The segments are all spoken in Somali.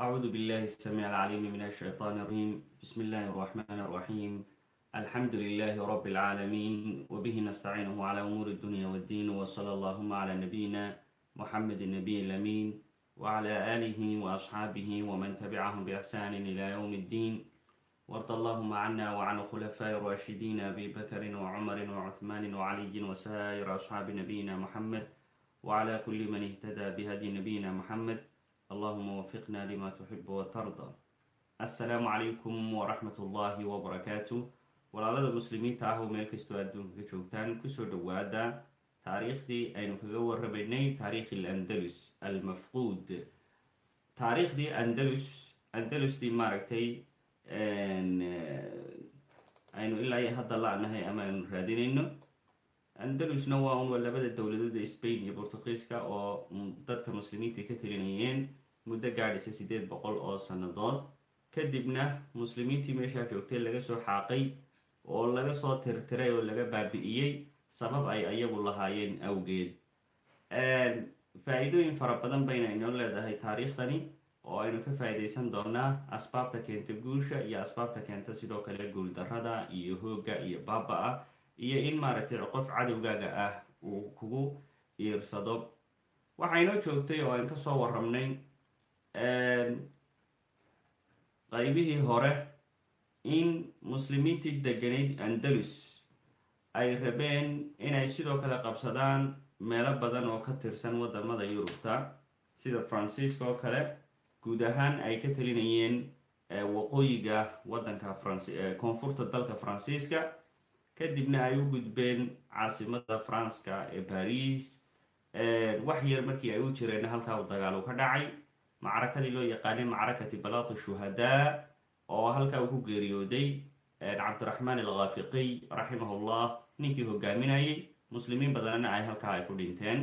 أعوذ بالله السميع العليم من الشيطان الرجيم بسم الله الرحمن الرحيم الحمد لله رب العالمين وبه نستعينه على أمور الدنيا والدين وصلى اللهم على نبينا محمد النبي الأمين وعلى آله وأصحابه ومن تبعهم بإحسان إلى يوم الدين وارض اللهم عنا وعن الخلفاء الراشدين أبي بكر وعمر وعثمان وعلي وسائر أصحاب نبينا محمد وعلى كل من اهتدى بهدي نبينا محمد allahuma wafiqna lima tuxibu watarda assalaamu calaykum waraxmat ullaahi wabarakaatu walaalada muslimiinta ah oo meel kastoo adduunka ka joogtaan ku soo dhowaada taariikhdii aynu kaga waramaynay taariikhi alandalus almafquud. Taariikhdii andalus andalusdii maaragtay aynu ilaa hadda la-nahay ama aynu raadinayno. Andalusna waa un labada dowladood ee spain iyo portugiiska oo dadka muslimiinta ka telinayeen muddo gaadhisa sideed boqol oo sannadood. Kadibna muslimiintii meeshaa joogtay laga soo xaaqay oo laga soo tirtiray oo laga baabi'iyey sabab ay ayagu lahaayeen awgeed. Faa-iidooyin fara badan bayna inoo leedahay taariikhdani oo aynu ka faa-ideysan doonaa asbaabta keenta guusha iyo asbaabta keenta sidoo kale guuldarrada iyo hoogga iyo baaba-a iyo in maaragtay qof cadowgaaga ah uu kugu iirsado. Waxaynoo joogtay oo aan ka soo warramnay qaybihii hore in muslimiintii deganayd andalus. Ay rabeen inay sidoo kale qabsadaan meelo badan oo ka tirsan waddamada yurubta sida faransiiska oo kale. Guud ahaan ay ka talinayeen waqooyiga wadanka koonfurta dalka faransiiska kadibna ay u gudbeen caasimada faranska ee baris wax yar markii ay u jireen halkaa u dagaal ka dhacay macrakadii loo yaqaanay macrakati balaato shuhadaa oo halkaa uu ku geeriyooday cabdiraxmaan alkhaafiqiy raximahullah ninkii hogaaminayay muslimiin badanna ay halkaa ay ku dhinteen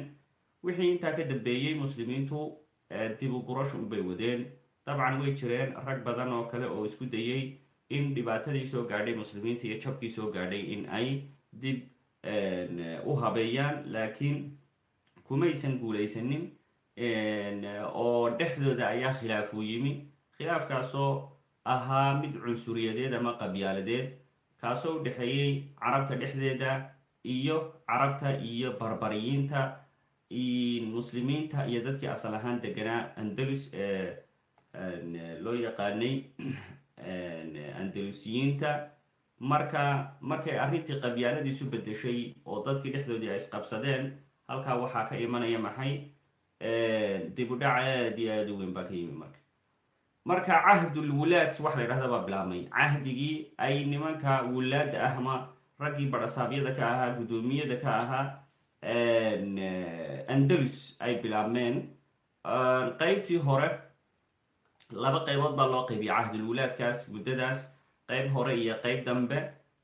wixii intaa ka dambeeyey muslimiintu dib u gurash unbay wadeen dabcan way jireen rag badan oo kale oo isku dayey in dhibaatadii soo gaadhay muslimiinta iyo jabkii soo gaadhay in ay dib u habeeyaan laakiin kumaysan guulaysanin oo dhexdooda ayaa khilaafuu yimi. Khilaafkaasoo ahaa mid cunsuriyadeed ama qabyaaladeed kaasoo u dhexeeyey carabta dhexdeeda iyo carabta iyo barbariyiinta muslimiinta iyo dadkii asal ahaan deganaa andalus ee loo yaqaanay andalusiyiinta. Marka markay arrintii qabyaaladiisu bedeshay oo dadkii dhexdoodii ay isqabsadeen halkaa waxaa ka imanaya maxay dib u dhac aad iyo aada u weyn baa ka yimi marka. Marka cahdul wulaad wax la ydhahda baa bilaabmay. Cahdigii ay nimanka wulaada ah ama raggii badhasaabyada ka ahaa guddoomiyada ka ahaa andalus ay bilaabmeen. Qeybtii hore laba qaybood baa loo qaybiyay cahdul wulaadkaas muddadaas qeyb hore iyo qeyb dambe.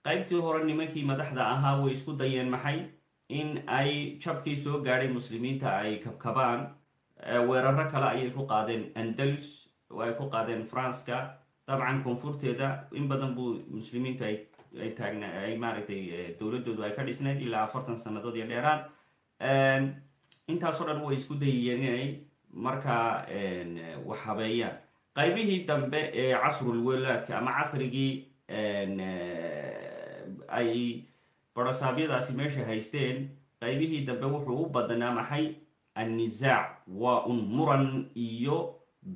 Qeybtii hore nimankii madaxda ahaa way isku dayeen maxay in ay jabkii soo gaadhay muslimiinta ay kabkabaan weeraro kale ayay ku qaadeen andalus ay ku qaadeen faranska dabcan koonfurteeda in badan buu muslimiintu ay taagna ay maaragtay dowladoodu ay ka dhisnayd ilaa afartan sannadood iyo dheeraad. Intaasoo dhan way isku dayayeen inay markaa wax habeeyaan qaybihii dambe ee casrul walaadka ama casrigii ay barasaabyadaasi meesha haysteen qaybihii dambe wuxuu u badnaa maxay annisaac waa un muran iyo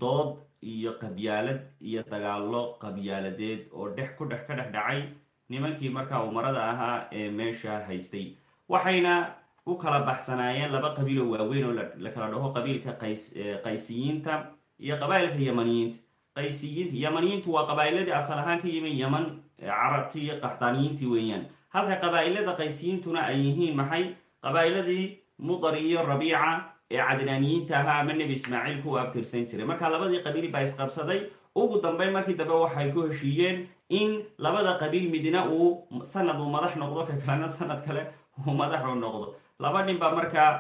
dood iyo qabyaalad iyo dagaallo qabyaaladeed oo dhex ku dhex ka dhex dhacay nimankii markaa umarada ahaa ee meesha haystay. Waxayna u kala baxsanaayeen laba qabiiloo waaweyn oo la kala dhaho qabiilka qays qaysiyiinta iyo qabaa'ilka yamaniyiinta. Qaysiyiinta yamaniyiintu waa qabaa'iladii asal ahaan ka yimi yaman carabtii iyo qaxdaaniyiintii weeyaan halka qabaa'ilada qaysiyiintuna ay yihiin maxay? Qabaa'iladii mudar iyo rabiica ee cadnaaniyiinta ahaa ama nebi ismaaciil ku abtirsan jiray. Marka labadii qabiil baa isqabsaday. Ugu dambeyn markii dambe waxay ku heshiiyeen in labada qabiil midna uu sanad uu madax noqdo ka kalena sanad kale uu madax u noqdo. Laba nin baa markaa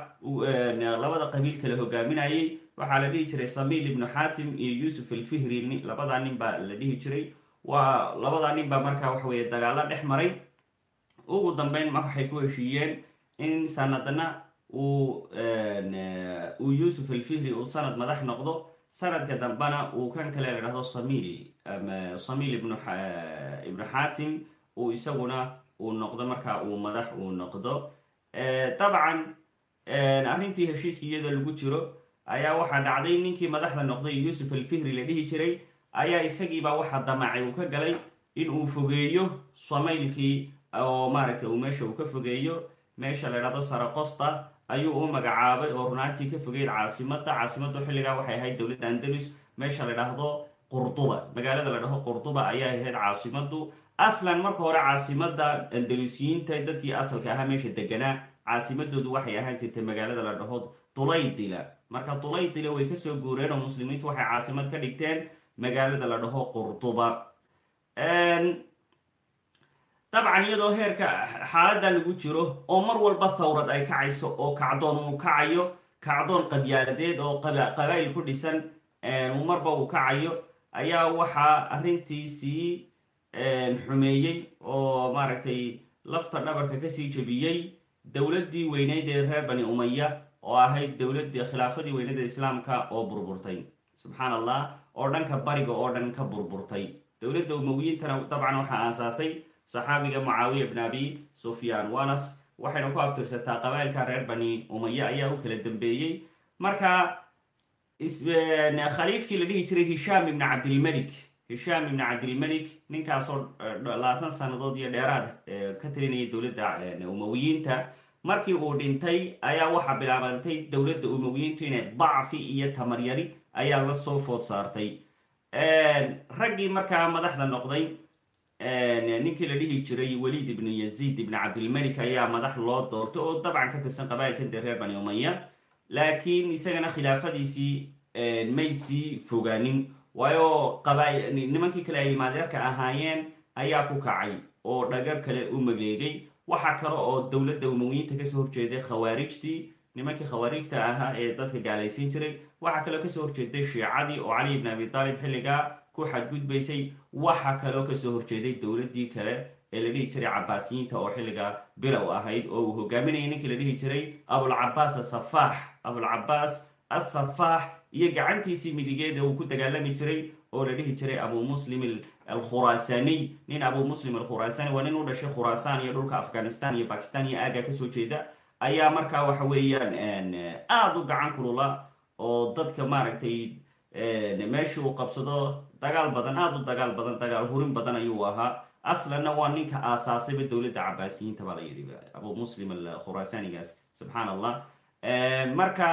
labada qabiil kale hogaaminayay waxaa la dhihi jiray samiil ibnu xaatim iyo yuusuf alfihri. Labadaa nin baa la dhihi jiray. Waa labadaa nin baa markaa waxa weye dagaalo dhex maray ugu dambeyn waxay ku heshiiyeen in sanadna uu uu yuusuf alfihri uu sanad madax noqdo. Sanadka dambena uu kan kale la dhahdo samil samil ibnu ibnu xaatim uu isaguna uu noqdo markaa uu madax uu noqdo. Dabcan arrintii heshiiska iyadoo lagu jiro ayaa waxaa dhacday ninkii madaxda noqday yuusuf alfihri la dhihi jiray. Ayaa isagiibaa waxaa damacay uu ka galay in uu fogeeyo samaylkii oo maaragtay uu meesha uu ka fogeeyo meesha la dhahdo sarakosta ayuu u magacaabay oo runaantii ka fogeyd caasimada. Caasimadu xilligaa waxay ahayd dowladda andalus. Meesha la dhahdo qurduba magaalada la dhaho qurduba ayaa ahayd caasimadu. Aslan marka hore caasimada andalusiyiinta dadkii asalka ahaa meesha deganaa caasimadoodu waxay ahaan jirtay magaalada la dhaho dulaydila marka dulaydila way ka soo guureen oo muslimiintu waxay caasimad ka dhigteen magaalada la dhaho qurduba dabcan iyadoo heerka xaaladda lagu jiro oo mar walba thawrad ay kacayso oo kacdoon uu kacayo kacdoon qabyaaladeed oo qabaa'il ku dhisan marba uu kacayo ayaa waxaa arrintiisii xumeeyey oo maaragtay lafta dhabarka ka sii jebiyey dowladdii weyneyd ee reer bani umaya oo ahayd dowladii khilaafadii weyneed ee islaamka oo burburtay. Subxaan allah oo dhanka bariga oo dhan ka burburtay. Dowladda umowiyiintana dabcan waxaa aasaasay saxaabiga mucaawiya bn abi sufyaan wanas waxayna ku abtirsataa qabailka reer bani umaya ayaa u kala dambeeyey. Marka khaliifkii la dhihi jiray hishaam ibni cabdilmelik hishaam ibni cabdilmelik ninkaasoo labaatan sannadood iyo dheeraad ka talinayay dowladda umowiyiinta markii uu dhintay ayaa waxaa bilaabantay dowladda umowiyiintu inay dacfi iyo tamaryari ayaa la soo food saartay. Raggii markaa madaxda noqday ninkii la dhihi jiray waliid ibnu yaziid ibni cabdilmelik ayaa madax loo doortay oo dabcan ka tirsan qabailka dee reer bani umaya laakiin isagana khilaafadiisii may sii fogaanin. Waayo nimankii kale ay maadeerka ahaayeen ayaa ku kacay oo dhagar kale u maleegay waxaa kale oo dowladda umowiyiinta ka soo horjeeday khawaarijtii nimankii khawaarijta ahaa ee dadka gaalaysiin jiray. Waxaa kaloo ka soo horjeeday shiicadii oo cali ibn abi taalib xilligaa ku xadgudbaysay waxaa kaloo ka soo horjeeday dowladdii kale ee la dhihi jiray cabaasiyiinta oo xilligaa bilow ahayd oo uu hogaaminayay ninkii la dhihi jiray abulcabaas asafaax abulcabaas asafaax iyo gacantiisii midigeed ee uu ku dagaalami jiray oo la dhihi jiray abu muslim alkhuraasaniy nin abu muslim alkhuraasani waa nin u dhashay khuraasaan iyo dhulka afghanistan iyo bakistan iyo aaga ka soo jeeda. Ayaa markaa waxa weeyaan aada u gacan kulula oo dadka maaragtay meeshii uu qabsado dagaal badan aada u dagaal badan dagaal hurin badan ayuu ahaa. Aslanna waa ninka aasaasayba dowladda cabaasiyiinta baa la yidhi abu muslim alkhuraasanigaas subxaan allah marka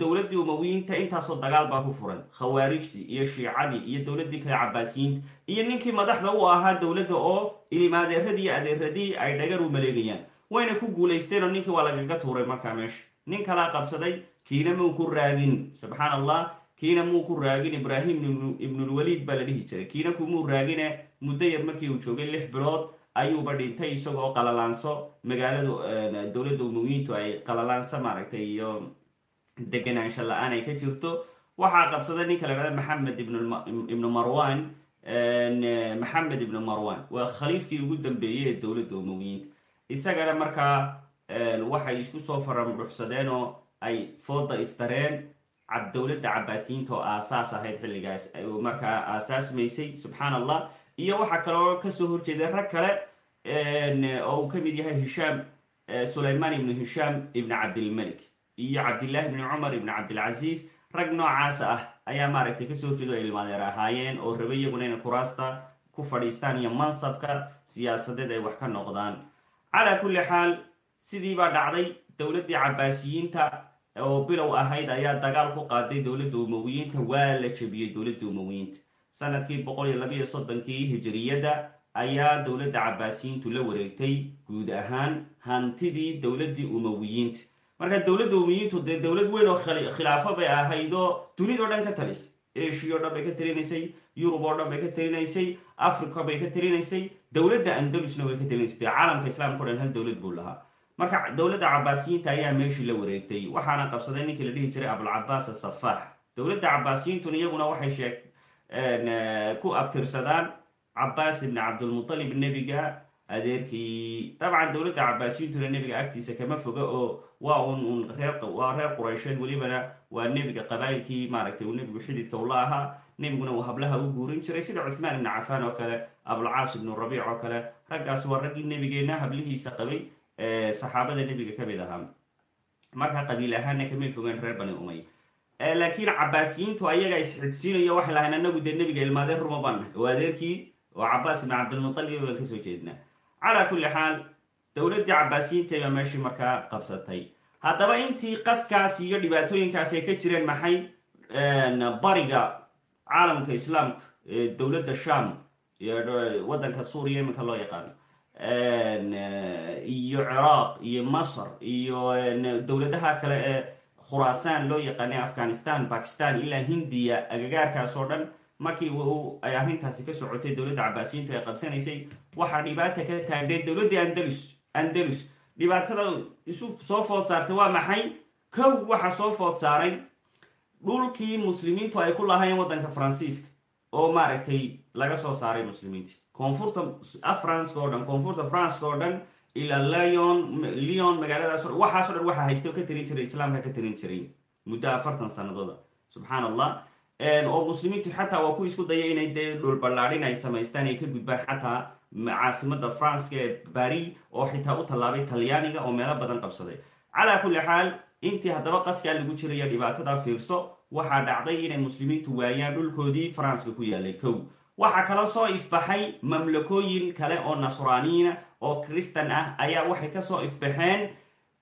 dowladdii umowiyiinta intaasoo dagaal baa ku furan khawaarijtii iyo shiicadii iyo dowladdii kale cabaasiyiinta iyo ninkii madaxda u ahaa dowladda oo ilmaadeeradii iyo adeeradii ay dhagar u maleegayaan. Wayna ku guulaysteen oo ninkii waa lagaga tuuray markaa meesha. Nin kalaa qabsaday kiina muu ku raagin subxaan allah kiina muu ku raagin ibraahim ibnulwaliid baa la dhihi jiray. Kiina kumuu raagine muddo yar markii uu joogay lix bilood ayuuba dhintay isagoo qalalaanso magaaladu dowladda umowiyiintu ay qalalaanso maaragtay iyo deganaansho la'aan ay ka jirto. Waxaa qabsaday ninka la dhahda maxamed ibnu marwan maxamed ibnu marwan. Waa khaliifkii ugu dambeeyey ee dowladda umowiyiinta isagana markaa waxay isku soo faramuruxsadeen oo ay fooda istareen dowladda cabaasiyiinta oo aasaas ahayd xilligaas. Markaa aasaasmaysay subxaan allah iyo waxaa kaloo ka soo horjeeday rag kale oo uu ka mid yahay hishaam sulaymaan ibnu hishaam ibni cabdilmelik iyo cabdillahi ibni cumar ibni cabdilcasiis. Rag noocaas ah ayaa maaragtay ka soo horjeeda o ilmaadeer ahaayeen oo rabay iyaguna inay kuraasta ku fadhiistaan iyo mansabka siyaasadeed ay wax ka noqdaan. Calaa kulli xaal sidii baa dhacday dowladdii cabaasiyiinta oo bilow ahayd ayaa dagaal ku qaaday dowladda umowiyiinta waa la jebiyey dowladda umowiyiinta sannadkii boqol iyo labiiyo soddonkii hijiriyadda ayaa dowladda cabaasiyiintu la wareegtay guud ahaan hantidii dowladdii umowiyiinta marka dowladda umowiyiintu dee dowlad weyn oo khilaafo bay ahayd oo dunidao dhan ka talis asia o dhan bay ka talinaysay yurub oo dhan bay ka talinaysay africa bay ka talinaysay dowladda andalusna way ka talinaysay dee caalamka islaamka o dhan hal dowlad buu lahaa marka dowladda cabaasiyiinta ayaa meeshii la wareegtay waxaana qabsaday ninkii la dhihi jiray abulcabaas asafaax dowladda cabaasiyiintuna iyaguna waxay ku abtirsadaan cabaas ibni cabdulmutalib nebiga adeerkii. Dabcan dowladda cabaasiyintuna nebiga agtiisa kama foga oo waa un waa reer quraysheed welibana waa nebiga qabaayilkii maaragtay uu nebigu xididka ula ahaa nebiguna uu hablaha u guurin jiray. Sida cuthmaan ibni cafaan oo kale abulcaas ibnu rabiic oo kale raggaas waa raggii nebigeenna hablihiisa qabay saxaabada nebiga ka mid ahaa. Marka qabiil ahaana kamay fogeen reer bani umay laakiin cabaasiyiintu ayaga isxidsiinayo waxay lahayn anagu dee nebiga ilmaadeen ruma baannahay oo adeerkii oo cabaas ibn cabdilmutalib baan ka soo jeednaa. Calaa kulli xaal dowladdii cabaasiyiinta baa meeshii markaa qabsatay. Haddaba intii qaskaas iyo dhibaatooyinkaas ay ka jireen maxay? Bariga caalamka islaamka dowladda sham waddanka suuriya iminka loo yaqaano iyo ciraaq iyo masr iyo dowladaha kale ee khuraasaan loo yaqaanay afghanistan bakistan ilaa hindiya agagaarkaas oo dhan markii ay arrintaasi ka socotay dowladda cabaasiyiintu ay qabsanaysay waxaa dhibaata ka taagneed dowladdii andalus andalus dhibaatada isu soo food saartay waa maxay? Kow waxaa soo food saaray dhulkii muslimiintu ay ku lahayn waddanka faransiiska oo maaragtay laga soo saaray muslimiinti koonfurta afranska oo dhan koonfurta franska oo dhan ilaa leon leon magaaladaas waxaaso dhan waxaa haysta ka tarin jiray islaamka ka tarin jiray muddo afartan sanadooda subxaan oo muslimiintu xataa waa ku isku daya inay dee dhulballaadhin ay samaystaan ay ka gudbaan xataa caasimada franska ee bari oo xitaa u tallaabay talyaaniga oo meelo badan qabsaday. Calaa kulli xaal intii haddaba qaskaa lagu jiraya dhibaatada fiirso waxaa dhacday inay muslimiintu waayaan dhulkoodii faranska ku yaalay kow waxaa kaloo soo ifbaxay mamlakooyin kale oo nasraaniyiina oo kristan ah ayaa waxay ka soo ifbaxeen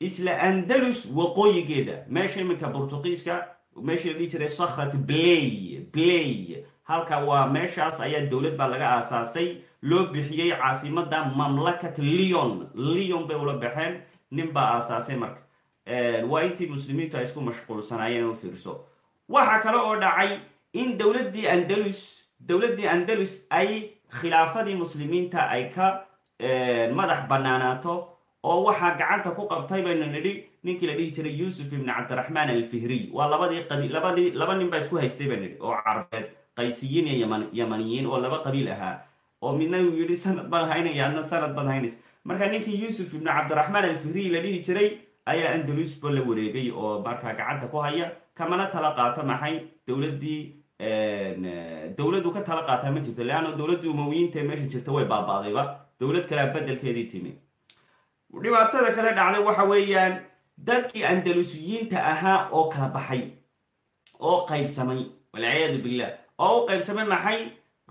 isla andalus waqooyigeeda. Meesha iminka bortuqiiska meeshii la dhihi jiray sakhat blay blay. Halka waa meeshaas ayaa dowlad baa laga aasaasay loo bixiyey caasimada mamlakat leon leon bay ula baxeen nin baa aasaasay marka. Waa intii muslimiintu ay isku mashquulsanaayeen u fiirso. Waxaa kale oo dhacay in dowladdii andalus dowladdii andalus ay khilaafadii muslimiinta ay ka madax banaanaato oo waxaa gacanta ku qabtay baynu nidhi ninkii la dhihi jiray yuusuf ibni cabdiraxmaan alfihriy waa labadii laba nin baa isku haystay ba nidhi oo carbeed qaysiyiin iyo yaman yamaniyiin oo laba qabiil ahaa. Oo midna uu yidhi sanad baan haynaya adna sanad baad haynays marka ninkii yuusuf ibni cabdiraxmaan alfihriy la dhihi jiray ayaa andalusba la wareegay oo markaa gacanta ku haya kamana tala qaato maxay dowladdii dowladdu ka tala qaataa ma jirto leanna dowladdii umawiyiinta ee meesha jirta way baaba'dayba dowlad kalea bedelkeedii timi. Dhibaatada kale dhacday waxa weeyaan dadkii andalusiyiinta ahaa oo kala baxay oo qaybsamay walciyaadu billah oo u qaybsamay maxay?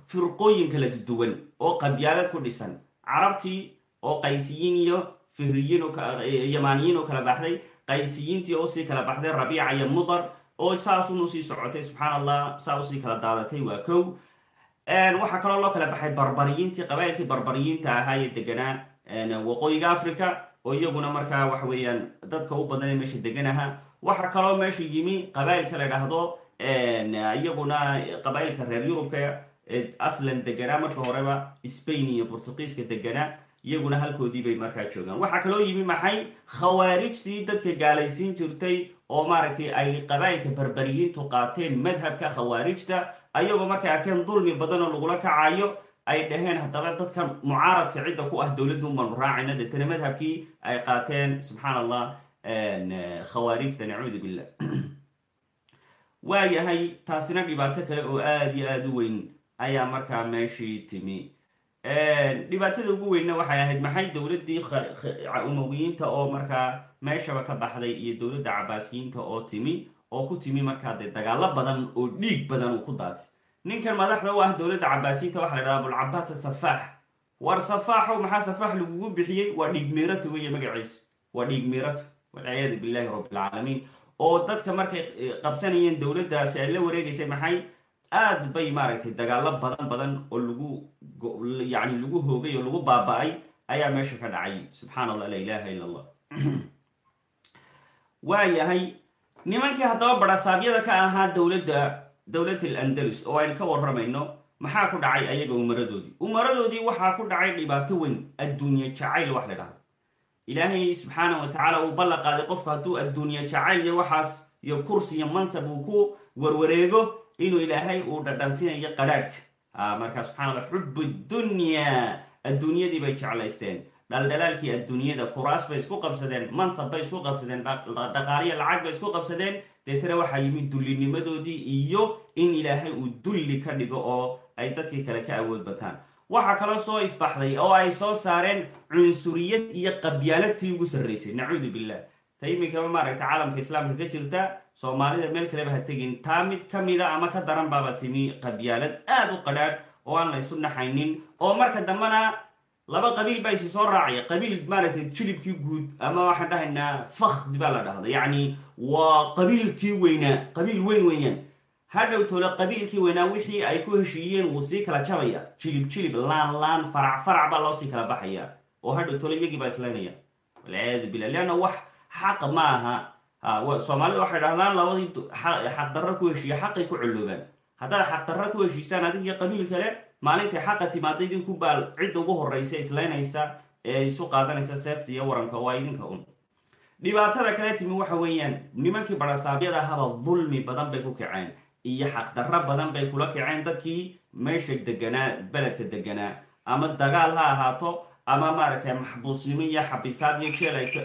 Firqooyin kala duwan oo qabyaalad ku dhisan. Carabtii oo qaysiyiin iyo fihriyiin yamaaniyiin oo kala baxday qaysiyiintii oo u sii kala baxday rabiica iyo mudar oo saasunu sii socotay subxaan allah saa u sii kala daadatay waa kow. Waxaa kaloo loo kala baxay barbariyiintii qabailkii barbariyiinta ahaa ee deganaa waqooyiga africa oo iyaguna markaa waxa weeyaan dadka u badan ee meesha degan ahaa waxaa kaloo meesha yimi qabailka la dhahdo iyaguna qabailka reer yurubka aslan deganaa marka horeba spain iyo portugiiska deganaa iyaguna halkoodii bay markaa joogaan. Waxaa kaloo yimi maxay? Khawaarijtii dadka gaalaysiin jirtay oo maaragtay ay qabailka barbariyiintu qaateen madhabka khawaarijta ayagoo markay arkeen dulmi badan oo lagula kacayo ay dhaheen haddaba dadka mucaaradka cidda ku ah dowladdu banu raacayna. Deetana madhabkii ay qaateen subxaan allah khawaarijta nacuudu billah. Waayahay taasina dhibaato kale oo aada iyo aada u weyn ayaa markaa meeshii timi dhibaatada ugu weynna waxay ahayd maxay dowladdii umawiyiinta oo markaa meeshaba ka baxday iyo dowladda cabaasiyiinta oo timi oo ku timi markaa dee dagaalo badan oo dhiig badan uu ku daatay. Ninkan madaxda u ah dowladda cabaasiyiinta waxa la dhaha abulcabaas safaax. War safaaxow maxaa safaax lagugu bixiyey? Waa dhiig miirata weeye magaciisa. Waa dhiig miirata walciyaadu billahi rabbilcaalamiin oo dadka markay qabsanayeen dowladdaasi ay la wareegaysay maxay aad bay maaragtay dagaalo badan badan oo lagu yani lagu hoogay oo lagu baaba-ay ayaa meesha ka dhacay. Subxaan la ilaha illa allah waayahay nimankii haddaba barasaabyada ka ahaa dowladda dowlad alandalus oo aynu ka warramayno maxaa ku dhacay ayaga umaradoodii umaradoodii waxaa ku dhacay dhibaato weyn adduunye jacayl wax la ilaahay subxaana wa tacaala uu ballan qaaday qofku hadduu adduunye jacayl iyo waxaas iyo kursi iyo mansab uu ku warwareego inuu ilaahay uu dhadhansinayo qadhaadhka markaa subxana allah xub dunya. Adduunyadii bay jeclaysteen. Dhaldhalaalkii adduunyada kuraas bay isku qabsadeen mansab bay isku qabsadeen dhaqaaliya lacag bay isku qabsadeen. Deetana waxaa yimid dullinimadoodii iyo in ilaahay uu dulli ka dhigo oo ay dadkii kale ka awood bataan. Waxaa kaloo soo ifbaxday oo ay soo saareen cunsuriyad iyo qabyaaladtii ugu sarraysay nacuudu billah ta iminkaba maaragta caalamka islaamka ka jirta soomaalida meel kaleba ha tegin taa mid ka mida ama ka daran baaba timi qabyaalad aada u qadhaadh oo aan la ysu naxaynin. Oo marka dambena laba qabiil baa isi soo raacaya. Qabiil maaragtay jilibkii guud ama waxaan dhahaynaa fakdi baa la dhahda yacni waa qabiilkii weynaa qabiil weyn weeyaan. Hadhow tole qabiilkii weynaa wixii ay ku heshiiyeen wuu sii kala jabaya. Jilib jilib laan laan farac farac baa loo sii kala baxaya. Oo hadhow tole iyagii baa islaynaya. Walciyaadu billah leanna wax xaq ma aha soomaalida waxay dhahdaan labadii xaqdarro ku heshiiya xaqay ku colloobaan haddaad xaqdarro ku heshiisaan adig iyo qabiil kale maalintay xaqa timaada idinku baal cidda ugu horraysa islaynaysa ee isu qaadanaysa seefta iyo waranka waa idinka un. Dhibaatada kale timi waxa weeyaan nimankii barasaabyada ahaba dulmi badan bay ku kaceen iyo xaqdarro badan bay kula kaceen dadkii meesha deganaa beledka deganaa ama dagaal ha ahaato ama maaragtay maxbuusnimo iyo xabisaad iyo jeel ay ka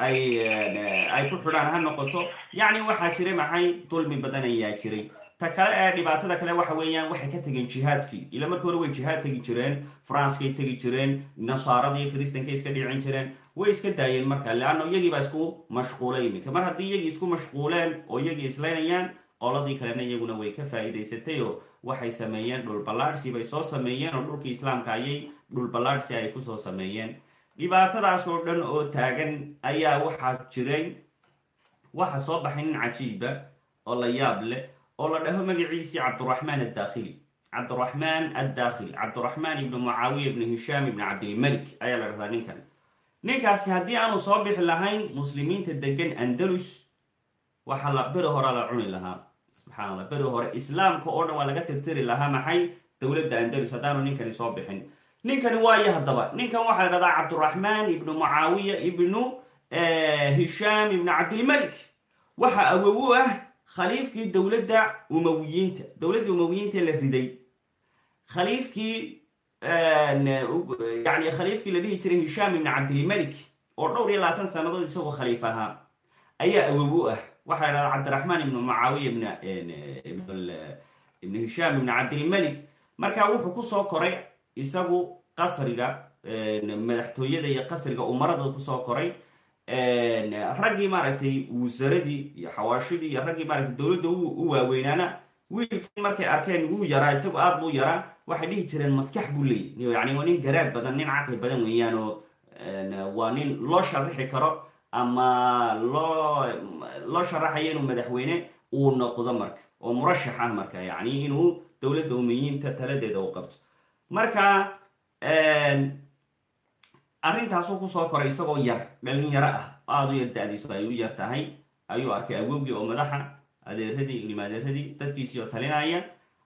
ay ku xidhaan ha noqoto. Yacni waxaa jiray maxay? Dulmi badan ayaa jiray. Ta kale ee dhibaatada kale waxa weeyaan waxay ka tegeen jihaadkii. Ila markii hore way jihaad tegi jireen faranskay tegi jireen nasaarada iyo kristankay iska dhicin jireen. Way iska daayeen marka leanno iyagii baa isku mashquulay iminka mar haddii iyagii isku mashquuleen oo iyagii islaynayaan qoladii kalena iyaguna way ka faa'iidaysatay oo waxay sameeyeen dhulballaadhsi bay soo sameeyeen oo dhulkii islaamka ayay dhulballaadhsi ay ku soo sameeyeen. Dhibaatadaas oo dhan oo taagan ayaa waxaa jiray waxa soo baxay nin cajiiba oo la yaab leh oo la dhaho magaciisii cabduraxmaan addaakhili. Cabduraxmaan addaakhili cabduraxmaan ibnu mucaawiya ibnu hishaam ibnu cabdilmalik ayaa la dhahdaa ninkan. Ninkaasi haddii aanu soo bixi lahayn muslimiinta degan andalus waxaa la beri horaa la cuni lahaa subxana allah beri hore islaamka oo dhan waa laga tirtiri lahaa maxay? Dowladda andalus. Haddaanu ninkani soo bixin. Ninkani waayo haddaba ninkan waxaa la dhahdaa cabduraxmaan ibnu mucaawiya ibnu hishaam ibnu cabdilmalik waxa awow u ah khaliifkii dowladda umawiyiinta. Dowladda umawiyiinta la riday. Khaliifkii yani khaliifkii la dhihi jiray hishaam ibni cabdilmalik oo dhowr iyo labaatan sannadood isagoo khaliif ahaa ayaa awow u ah waxaa la cabdiraxmaan ibnu mucaawiya ibn hishaam ibni cabdilmalik. Marka wuxuu ku soo koray isagu qasriga madaxtooyada iyo qasriga umarada ku soo koray. Raggii maaragtay wusaradii iyo xawaashidii iyo raggii maaragtay dowladda u waaweynaana wiilkii markay arkeen wuu yaraa isagu aad buu yaraa waxay dhihi jireen maskax buu leeyay. Yani waa nin garaad badan nin caqli badan weeyaan oo waa nin loo sharaxi karo ama loo loo sharaxayo inuu madaxweyne uu noqdo marka oo murashax ah marka yacni inuu dowladda umiyiinta taladeeda u qabto. Marka arrintaasuu ku soo koray isagoo yar dhalinyaro ah aada u yar da-diisu ay u yar tahay ayuu arkay awowgii oo madaxa adeeradii ilmaadeeradii dadkiisii oo talinaya.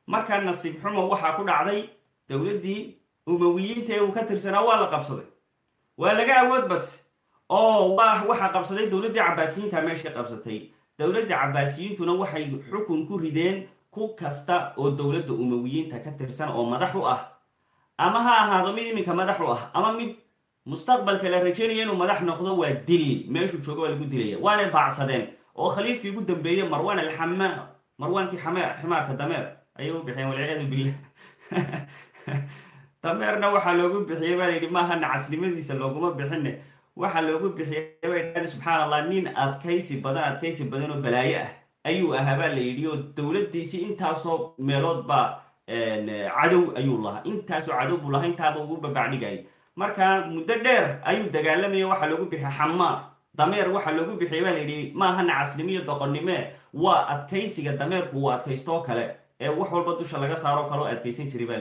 Markaa nasiib xumo waxaa ku dhacday dowladdii umawiyiinta ee uu ka tirsanaa waa la qabsaday. Waa laga awood badse oo waxaa qabsaday dowladdii cabaasiyiinta meeshay qabsatay. Dowladda cabaasiyiintuna waxay xukun ku rideen ku kasta oo dowladda umawiyiinta ka tirsan oo madax u ah. Ama ha ahaado mid iminka madax u ah ama mid mustaqbalka la rajaynaya inuu madax noqdo waa dil meeshuu jooga waa lagu dilaya waanay baacsadeen. Oo khaliifkii ugu dambeeyey marwan alxamaa marwaankii ximaarka dameer. Ayay u bixiyeen walciyaadu billah. Dameerna waxaa loogu bixiyey baa layidhi maaha nacasnimadiisa looguma bixine waxaa loogu bixiyey bay dhahan subxaan allah nin adkaysi badan adkaysi badan oo balaayo ah. Ayuu ahaa baa la yidhi oo dowladdiisii intaasoo meelood baa cadow ayuu lahaa. Intaasoo cadow buu lahaa intaaba ugu babacdhigayay marka muddo dheer ayuu dagaalamaya waxaa loogu bixiyay xamaar dameer waxaa loogu bixiyay baa layidhi maaha nacasnimo iyo doqonnimee waa adkaysiga dameerku uu adkaystoo kale ee wax walba dusha laga saaroo kale oo adkaysan jiray baa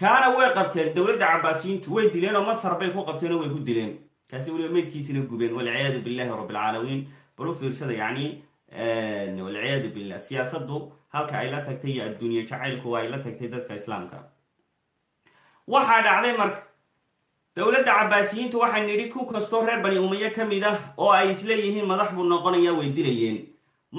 kaana way qabteen dowladda cabaasiyiintu way dileen oo masar bay ku qabteen way ku dileen kaasi weliba meydkiisina gubeen walciyaadu billahi rabbilcaalamiin bal u fiirsada yacni walciyaadu billah siyaasaddu halka ay la tagtay iyo adduunye jacaylku ay la tagtay dadka islaamka waxaa dhacday marka dowladda cabaasiyiintu waxay nidhi ku kastoo reer bani umaye ka mid ah oo ay isleeyihiin madax buu noqonaya way dilayeen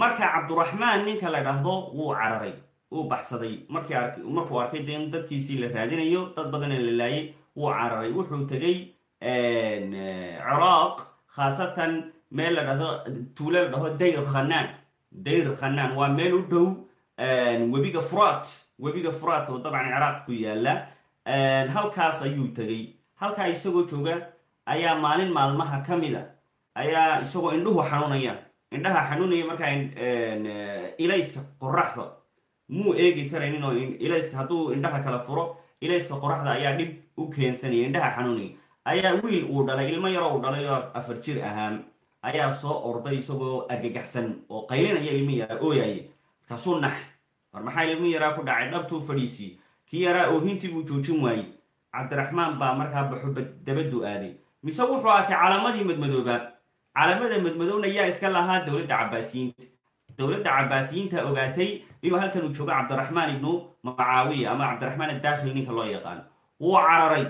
marka cabduraxmaan ninka la dhahdo wuu cararay uu baxsaday markii ark markuu arkay de in dadkiisii la raadinayo dad badana la laayay wuu cararay wuxuu tegay ciraaq khaasatan meel la dhahdo tuulo la dhaho dayr khanaan. Dayr khanaan waa meel u dhow webiga furat webiga furat oo dabcan ciraaq ku yaalla halkaas ayuu tegay halkaa isagoo jooga ayaa maalin maalmaha ka mid a. Ayaa isagoo indhuhu xanuunaya. Indhaha xanuunaya markaa ilayska qoraxda. Muu eegi karaynin oo ilayska hadduu indhaha kala furo ilayska qoraxda ayaa dhib u keensanaya indhaha xanuunaya ayaa wiil uu dhalay ilmo yaroo uu dhalay oo afar jir ahaan ayaa soo orday isagoo argagaxsan oo qaylinaya ilmi yaraa ooyaye markaasuu nax war maxaa ilmi yaraa ku dhacay? Dhabtuu fadhiisii. Kii yaraa oohintii buu joojin waayey. Cabdiraxmaan baa markaa baxo dabadu aaday. Mise wuxuu arkay calaamadii madmadooba. Calaamada madmadowna yaa iska lahaa dowladda cabaasiyiinta dowladda cabaasiyiinta ogaatay inuu halkan uu joogo cabdiraxmaan ibnu macaawiya ama cabdiraxmaan adaakhil ninka loo yaqaano wuu cararay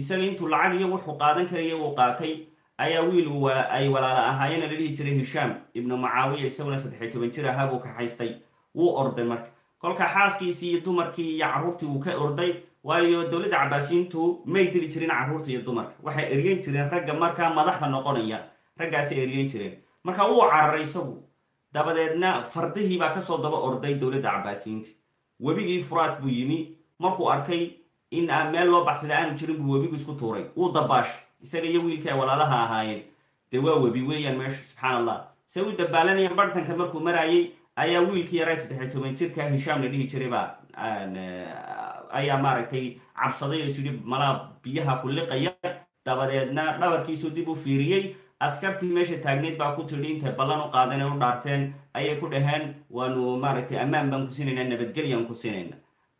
isaga intuu lacag iyo wuxuu qaadan karaya uu qaatay. Ayaa wiil ay walaala ahaayeen la jiray hishaam ibnu macaawiya isaguna saddexiy toban jir ahaa buu kaxaystay wuu orday marka. Kolka xaaskiisii iyo dumarkii iyo carruurtii wuu ka orday waayo dowladda cabaasiyiintu may dili jirin carruurta iyo dumarka. Waxay eryan jireen ragga markaa madaxda noqonaya. Raggaasay eryan jireen. Marka wuu cararay isagu. Dabadeedna fardihii baa ka soo daba orday dowladda cabaasiyiinta webigii furaad buu yimi. Markuu arkay in meel loo baxsada aanu jirin buu webigu isku tuuray. Wuu dabaash. Isaga iyo wiilkii ay walaalaha ahaayeen. Dee waa webi weeyaan meeshu subxaan allah se u dabaalanayaan bartanka markuu maraayay ayaa wiilkii yaraa saddexiy toban jirka hishaam la dhihi jiray baa ayaa maaragtay cabsaday oo isyidhi malaa biyaha ku liqaya. Dabadeedna dhabarkiisuu dib u fiiriyey. Askartii meesha taagneyd baa ku tidhi intay ballan u qaadan ee u dhaarteen ayay ku dhaheen waanu maaragtay ammaan baan ku siinaynaa nabadgelyaan ku siinayna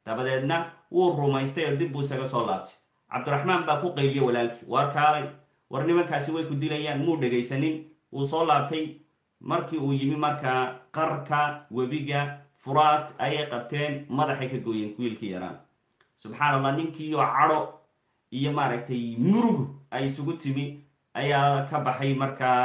dabadeedna wuu rumaystay oo dib buu isaga soo laabtay. Cabdiraxmaan baa ku qayliyey walaalkii waar kaalay war nimankaasi way ku dilayaan muu dhegaysanin. Wuu soo laabtay. Markii uu yimi markaa qarka webiga furaat ayay qabteen madaxay ka gooyeen wiilkii yaraan. Subxaan allah ninkiioo cadho iyo maaragtay murugu ay isugu timi ayaa ka baxay markaa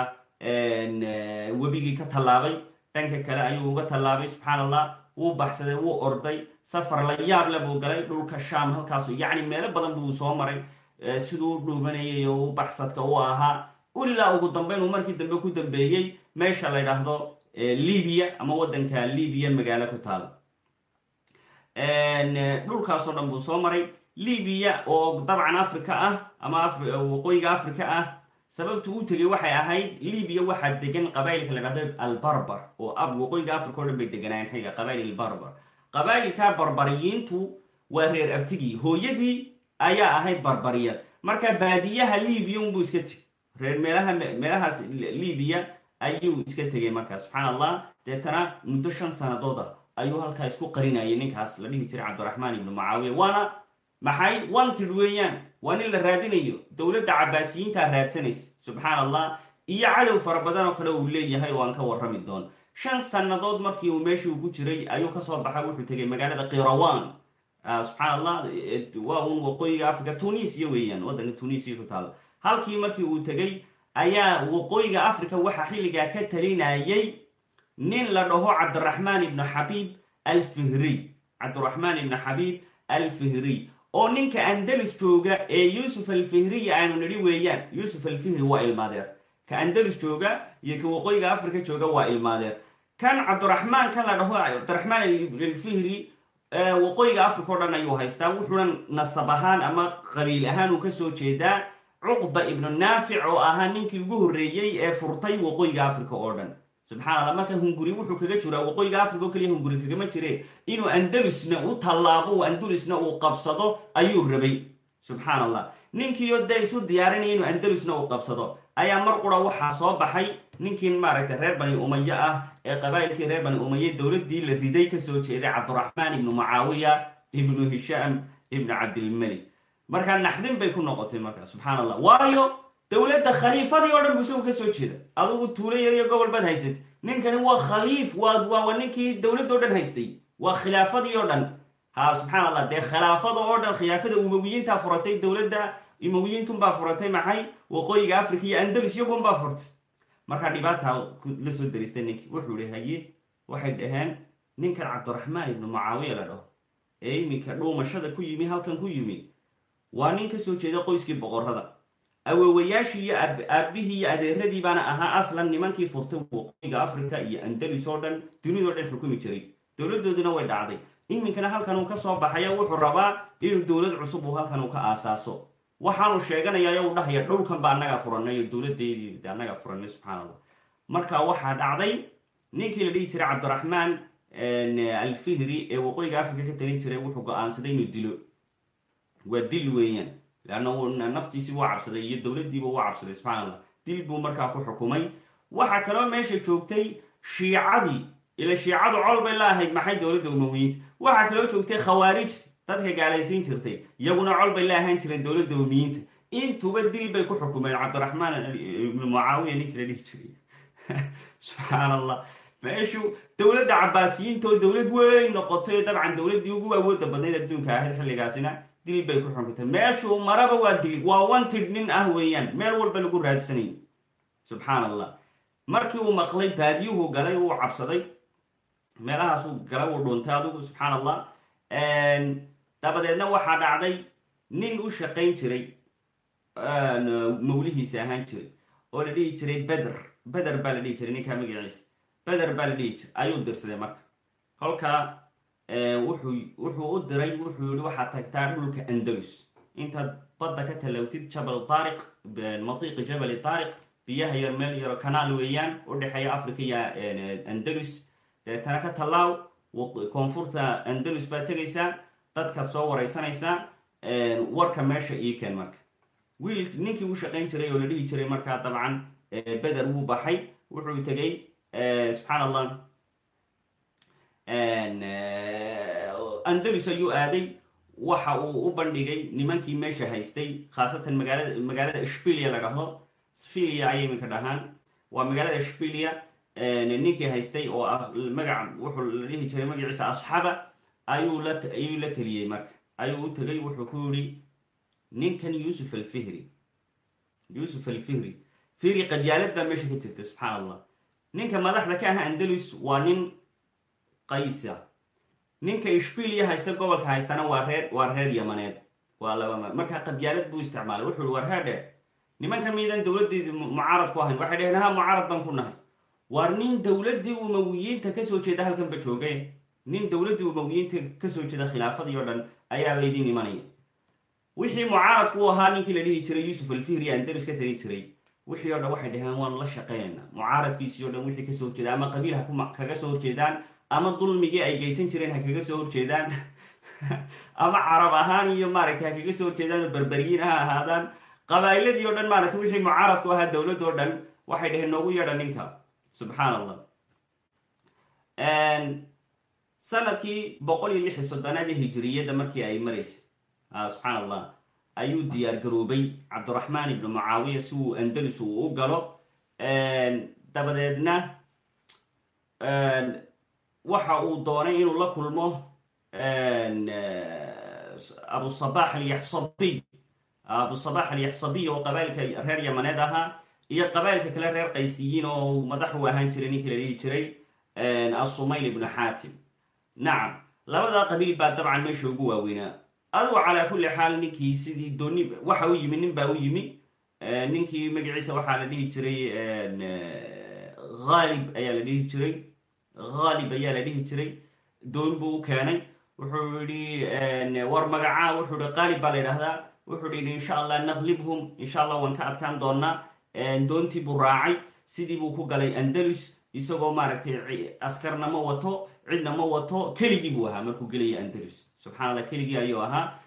webigii ka tallaabay dhanka kale ayuu uga tallaabay subxaan allah wuu baxsaday wuu orday. Safar la yaab le buu galay. Dhulka shaam halkaasu yacni meelo badan buu soo maray. Siduu u dhuubanayay oo baxsadka u ahaa. Ilaa ugu dambeyn uu markii dambe ku dambeeyey meesha la ydhaahdo libiya ama waddanka libiya magaalo ku taala dhulkaasoo dhan buu soo maray. Libiya oo dabcan africa ah ama waqooyiga africa ah sababtu u tegay waxay ahayd libiya waxaa degan qabailka la dhahdo albarbar oo ab waqooyiga africa o dhan bay deganaayeen xiga qabail albarbar. Qabailka barbariyiintu waa reer abtigii hooyadii ayaa ahayd barbariyad marka baadiyaha libiya unbuu iska tegay reer meelaha meelahaas libiya ayuu iska tegay markaas subxaan allah deetana muddo shan sannadood ah ayuu halkaa isku qarinayay. Ninkaas la dhihi jiray cabdiraxmaan ibnu macaawiya waana maxay? Wantid weeyaan waa nin la raadinayo. Dowladda cabaasiyiintaa raadsanaysa. Subxaan allah iyo cadow fara badan oo kale uu leeyahay oo aan ka warrami doono shan sannadood markii uu meeshii uu jiray ayuu ka soo baxay. Wuxuu tegay magaalada kirawan subxaan allah waa un waqooyiga africa tunisia weeyaan. Waddanka tunisia ku taalo halkii markii uu tegay ayaa waqooyiga africa waxaa xilligaa ka talinayay nin la dhaho cabdiraxmaan ibnu xabiib alfihriy cabdiraxmaan ibnu xabiib alfihriy oo ninka andalus jooga ee yuusuf alfihriy aanu nidhi weeyaan yuusuf alfihri waa ilmaadeer. Ka andalus jooga iyo ka waqooyiga africa jooga waa ilmaadeer. Kan cabdiraxmaan kan la dhaho cabdiraxmaan alfihri waqooyiga africa o dhan ayuu haystaa. Wuxuuna nasab ahaan ama qabiil ahaan uu ka soo jeedaa cuqba ibnu naafic oo ahaa ninkii ugu horreeyey ee furtay waqooyiga africa oo dhan subxaan allah marka hunguri wuxuu kaga jiraa waqooyiga africa oo keliya hunguri kagama jire. Inuu andalusna u tallaabo andalusna uu qabsado ayuu rabay. Subxaan allah ninkiio dee isu diyaarinaya inuu andalusna uu qabsado. Ayaa mar qura waxaa soo baxay. Ninkii maaragtay reer bani umaye ah ee qabaa'ilkii reer bani umaye dowladdii la riday ka soo jeeday cabdiraxmaan ibnu mucaawiya ibnu hishaam ibnu cabdilmelik markaa naxdin bay ku noqotay markaa subxaan allah waayo dowladda khaliifadii oo dhan buu isagu ka soo jeeda adugu tuulo yar iyo gobol baad haysatay ninkani waa khaliif waa ninkii dowladda o dhan haystay waa khilaafadii oo dhan ha subxaan allah dee khilaafada oo dhan khilaafada umowiyiintaa furatay dowladda umowiyiintunbaa furatay maxay waqooyiga africa iyo andalus iyagunbaa furtay markaa dhibaataa la soo daristay ninkii wuxuu ihi haye waxay dhaheen ninkan cabdiraxmaan ibnu mucaawiya la dhaho ee iminka dhuumashada ku yimi halkan ku yimi waa nin ka soo jeeda qoyskii boqorada awowayaashii iyo aabihii iyo adeeradii baana ahaa aslan nimankii furtay waqooyiga africa iyo andalus oo dhan dunidao dhan xukumi jiray. Dowladooduna way dhacday. Iminkana halkan uu ka soo baxaya wuxuu rabaa inuu dowlad cusub uu halkan uu ka aasaaso. Waxaanu sheeganayaa u dhahaya dhowlkan ba annagaa furanay oo dowladeedii annagaa furanay subxaan allah marka waxaa dhacday ninkii la dhihi jiray cabdiraxmaan alfihri ee waqooyiga africa ka talin jiray wuxuu go'aansaday inuu dilo waa dil weeyaan leanna naftiisii waa cabsaday iyo dowladdiiba waa cabsaday subxana allah dil buu markaa ku xukumay waxaa kaloo meesha joogtay shiicadii ila shiicadu col bay la ahayd maxay dowladda umawiyiinta waxaa kaloo joogtay khawaarijti dadka gaalaysiin jirtay iyaguna col bay la ahaan jireen dowladda umiyiinta intuba dil bay ku xukumeen cabdiraxmaan ibnu mucaawiya ninkii la dhihi jiray subxaan allah meeshu dowladda cabaasiyiinta oo dowlad weyn noqotay dabcan dowladdii ugu awoodda badnayd adduunka ahayd xilligaasina dil bay ku xukuntay meeshuu maraba waa dil waa wantid nin ah weeyaan. Meel walba lagu raadsanay subxaan allah markii uu maqlay baadiyuhu galay uu cabsaday. Meelahaasuu galay uu dhuuntay adigu subxaan allah dabadeedna waxaa dhacday nin u shaqayn jiray mawlihiisa ahaan jiray oo la dhihi jiray beder beder baa la dhihi jiray ninkaa magaciisa beder baa la dhihi jiray. Ayuu dirsaday marka. Kolkaa wuxuu wuxuu u diray wuxuu yihi waxaad tagtaa dhulka andalus. Intaad badda ka tallawtid jabal taariq matiiqi jabali taariq biyaha yar meel yaro kanaal weeyaan u dhexeeya africa iyo andalus. Deetana ka tallaaw koonfurta andalus baad tegaysaa dadkaad soo wareysanaysaa warka meesha ii keen marka. Wiil ninkii u shaqayn jiray oo la dhihi jiray markaa dabcan beder wuu baxay. Wuxuu tegay subxaan allah andalus ayuu aaday. Waxa uu u bandhigay nimankii meesha haystay khaasatan magaalada magaalada ishbilia la dhahdo sfilia ayay iminka dhahaan. Waa magaalada ishbilia ninkii haystay oo magac wuxuu la dhihi jiray magaciisa asxaaba ayuu la ayuu la teliyey marka. Ayuu u tegay wuxuu ku yihi ninkan yuusuf alfihri yuusuf alfihri fihri qadyaalad baa meesha ka jirta subxaan allah ninka madaxda ka ah andalus waa nin qaysa ninka ishbilia haysta gobolka haystana waa reer waa reer yamaneed. Waa laba markaa qabyaalad buu isticmaalay. Wuxuu i war heedhe nimanka miidan dowladdeedi mucaarad ku ahayn. Waxay dheheen ha mucaarad baan ku nahay. Waar nin dowladdii umawiyiinta ka soo jeeda halkanba joogay. Nin dowladdii umawiyiinta ka soo jeeda khilaafadii o dhan ayaaba idin imanaya wixii mucaaradku u ahaa ninkii la dhihi jiray yuusuf alfihri andalus ka talin jiray wixii o dhan waxay dhaheen waanu la shaqaynaynaa mucaaradkiisii o dhan wixii ka soo horjeeda ama qabiil kaga soo horjeedaan ama dulmigii ay geysan jireen ha kaga soo horjeedaan. Ama carab ahaan iyo maaragtay ha kaga soo horjeedaan oo berberiyiin ha ahaadaan. Qabaa'iladii o dhan maaragtay wixii mucaaradku ahaa dowladda o dhan waxay dhaheen noogu yeedha ninka. Subxaan allah sannadkii boqol iyo lix iyo soddonaadii hijiriyadda markii ay maraysay subxaan allah ayuu diyaar garoobay cabdiraxmaan ibnu mucaawiya si uu andalus uu u galo. Dabadeedna waxa uu doonay inuu la kulmo abusabax alyaxsabiy abusabax alyaxsabiy oo qabailka reer yamaneed ahaa iyo qabailka kale reer qaysiyiin oo madax u ahaan jiray ninkii la dhihi jiray asumayl ibnu xaatim nacam labadaa qabiil baa dabcan meesha ugu waaweynaa adugu calaa kulli xaal ninkii sidii dooni waxa u yimi nin baa u yimi. Ninkii magaciisa waxaa la dhihi jiray haalib ayaa la dhihi jiray haalib ayaa la dhihi jiray. Doon buu u keenay. Wuxuu yihi war magacaa. Wuxuu ihi qaalib baa la yidhahdaa wuxuu yihi insha allah naqlibhum insha allah waan ka adkaan doonaa doontii buu raacay. Sidii buu ku galay andalus isagoo maaragtay askarna ma wato cidna ma wato. Keligii buu ahaa markuu gelaya andalus. Subxana allah keligii ayuu ahaa.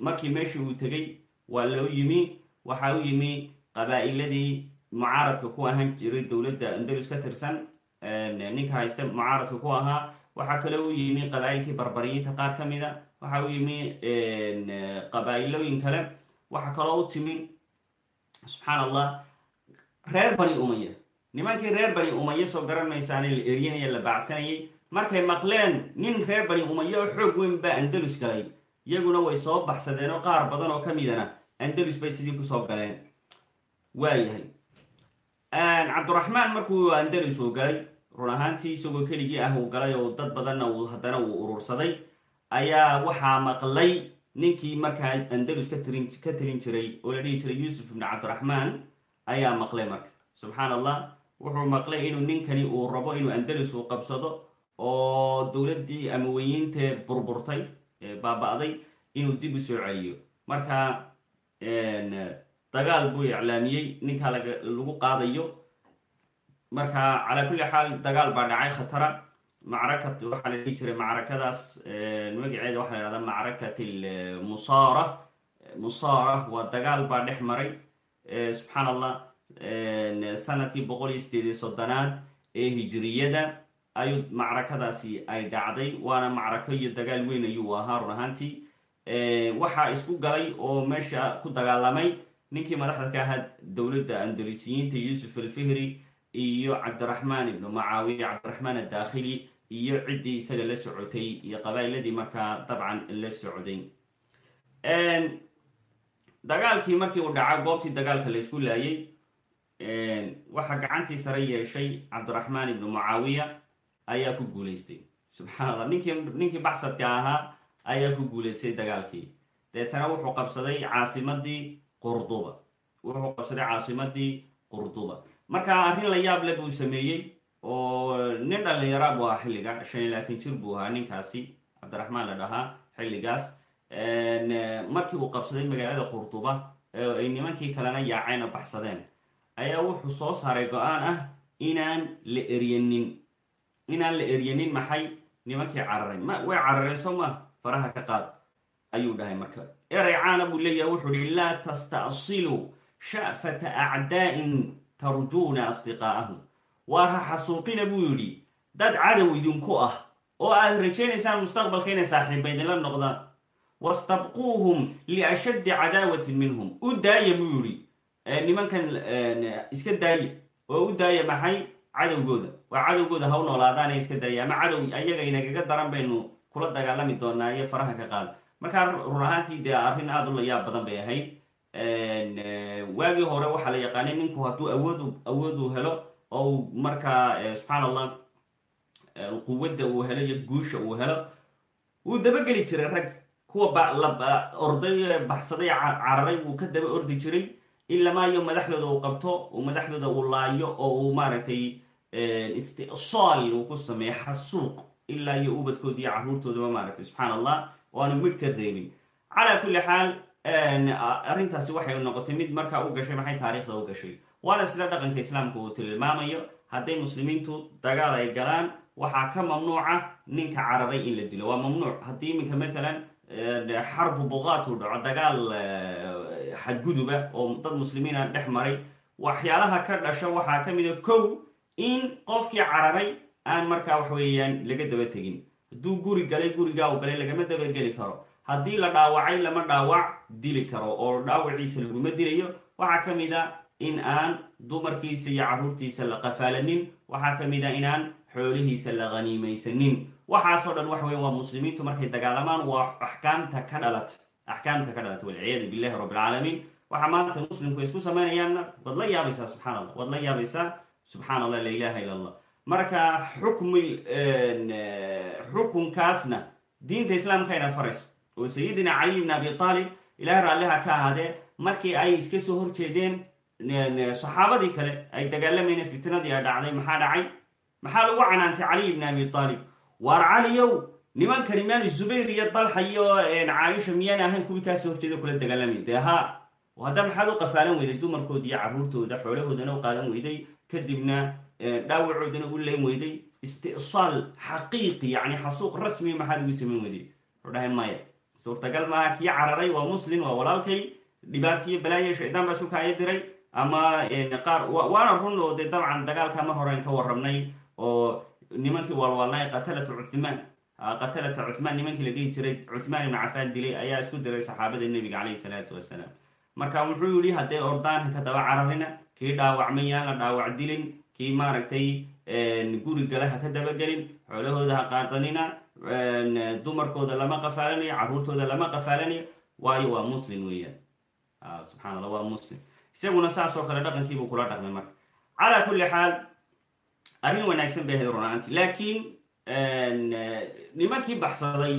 Markii meeshii uu tegey waa loo yimi. Waxa u yimi qabaa'iladii mucaaradka ku ahaan jiray dowladda andalus ka tirsan ninka haysta mucaaradka ku ahaa waxaa kaloo u yimi qabaa'ilkii barbariyiinta qaar ka mida waxa u yimi qabaa'ilooyin kale. Waxaa kaloo u timi subxaan allah reer bani umaya nimankii reer bani umaya soo garan maysaane la eryanaya la baacsanayay markay maqleen nin reer bani umaya oo xoog weyn baa andalus galay. Iyaguna way soo baxsadeen oo qaar badan oo ka midana andalus bay sidii ku soo galeen. Waayahay cabdiraxmaan markuu andalus uu galay run ahaantii isagoo keligii ah uu galay oo dad badanna uu haddana uu urursaday ayaa waxaa maqlay ninkii markaa andalus ka tirin jiray oo la dhihi jiray yuusuf ibnu cabdiraxmaan ayaa maqlay marka. Subxaan allah wuxuu maqlay inuu ninkani uu rabo inuu andalus uu qabsado oo dowladdii amaweyiintee burburtay baaba-day inuu dib u soo celiyo. Marka dagaal buu iclaamiyey ninkaa lagu qaadayo. Marka calaa kulli xaal dagaal baa dhacay khatara. Macrakat waxaa la dhihi jiray macrakadaas magaceeda waxaa la hahdaa macrakat musaara. Musaara waa dagaal baa dhex maray subxaan allah sannadkii boqol iyo sideed iyo soddonaad ee hijiriyada ayuu macrakadaasi ay dhacday waana macrako iyo dagaal weyn ayuu ahaa run ahaantii. Waxaa isku galay oo meesha ku dagaalamay ninkii madaxda ka ahaa dowladda andalisiyiinta yuusuf alfihri iyo cabdiraxmaan ibnu macaawiya cabdiraxmaan adaakhili iyo ciddii isaga la socotay iyo qabaa'iladii markaa dabcan la socday. Dagaalkii markii uu dhaca goobtii dagaalka la isku laayay waxaa gacantii sare yeeshay cabdiraxmaan ibnu mucaawiya ayaa ku guulaystay subxaan allah ninkii ninkii baxsadka ahaa ayaa ku guulaystay dagaalkii. Deetana wuxuu qabsaday caasimadii qurduba wuxuu qabsaday caasimadii qurduba marka arrin la yaab le buu sameeyey oo nin dhallinyara buu ahaa xilliga shan iyo labaatan jir buu ahaa ninkaasi cabdiraxmaan la dhahaa xilligaas. Markii uu qabsaday magaalada qurduba ay nimankii kalena yaaceen oo baxsadeen ayaa wuxuu soo saaray go'aan ah inaan la eryanin. Inaan la eryanin maxay? Nimankii cararay way carareen soo ma? Faraha ka qaad ayuu dhahay marka erey caana buu leeyahay wuxuu ihi laa tasta'siluu sha'fata acdaa'in tarjuuna asdiqaa'ahum waa ha xasuuqina buu yidhi dad cadow idinku ah oo aad rajaynaysaan mustaqbalka inay saaxiiba idinla noqdaan. Wastabquuhum liashaddi cadaawatin minhum. U daaya buu yidhi nimankan iska daaya oo u daaya maxay? Cadowgooda. Waa cadowgooda ha u noolaadaana iska daaya ama cadow ayaga inagaga daran baynu kula dagaalami doonaa iyo faraha ka qaada markaa run ahaantii dee arrin aada u layaab badan bay ahayd. Waagii hore waxaa la yaqaanay ninku hadduu awood awood helo oo uu markaa subxaan allah quwadda uu helo iyo guusha uu helo wuu dabageli jiray rag. Kuwa orday baxsaday cararay wuu ka daba ordi jiray. Ilamaayo madaxdooda uu qabto madaxdooda uu laayo oo uu maaragtay istisaal uu ku sameeyo xasuuq ilaa iyo ubadkooda iyo carruurtoodaba maaragtay subxaan allah oo aanu midh ka reebin. Calaa kulli xaal arrintaasi waxay noqotay mid markaa u gashay maxay taariikhda u gashay? Waana sida dhaqanka islaamka uu tilmaamayo hadday muslimiintu dagaal ay galaan waxaa ka mamnuuca ninka cararay in la dilo. Waa mamnuuc haddii iminka matalan xarbu buqaat uu dhaco dagaal xadguduba oo dad muslimiina dhex maray waxyaalaha ka dhasha waxaa ka mida kow in qofkii cararay aan markaa wax weeyaan laga daba tegin hadduu guri galay gurigaa u galay lagama dabageli karo. Haddii la dhaawacay lama dhaawac dili karo oo dhaawaciisa laguma dilayo waxaa ka mid a in aan dumarkiisa iyo carruurtiisa la qafaalanin waxaa ka mid a inaan xoolihiisa la haniimaysanin waxaasoo dhan waxa weya waa muslimiintu markay dagaalamaan waa axkaamta ka dhalata axkaamta ka dhalata walciyaadu billahi rabbilcaalamiin waxaa maanta muslimku ay isku samaynayaanna. Waad la yaabaysaa subxaan allah waad la yaabaysaa subxaan allah la ilaha illa allah marka xukmi xukunkaasna diinta islaamka ayna farayso oo sayidina cali ibn abi aalib ilaah raalliha ka ahaadee markii ay iska soo horjeedeen saxaabadii kale ay dagaalamayeen fitnadii a dhacday maxaa dhacay? Maxaa lagu canaantay cali ibn abi aalib waar caliyow nimankani maanu zubayr iyo dalxa iyo caaisha miyaan ahayn kuwii kaasoo horjeeda kula dagaalamay dee haa hadda maxaad u qafaalan weyday dumarkooda iyo carruurtooda xoolahoodana u qaadan weyday kadibna dhaawacoodana u leyn weyday. Istisaal xaqiiqi yani xasuuq rasmi maxaad ugu samayn weyday. Wuxuu dhahay maya suurtagal maaha kii cararay waa muslim waa walaalkay. Dhibaatiyo balaayo shaydaan baa isku kaaya diray. Ama qaar waana run oo dee dabcan dagaalka mar horean ka warrabnay oo nimankii waalwaalnay qatalata cuthmaan. Qatalata cuthmaan nimankii la dhihi jiray cuthmaan ibnu cafaan dilay ayaa isku diray saxaabada nebiga caleyhi salaatu wasalaam. Marka wuxuu yihi hadday ordaan ka daba cararina kii dhaawacmay yaan la dhaawac dilin kii maaragtay guri gale ha ka dabagelin xoolahooda ha qaadanina dumarkooda lama qafaalanayo carruurtooda lama qafaalanayo waayo waa muslim weeyaan. Subxana allah waa muslim. Isaguna saasoo kale dhaqankiibuu kula dhaqmay marka. Calaa kulli xaal arrin wanaagsan bay ahayd runaanti laakiin nimankii baxsaday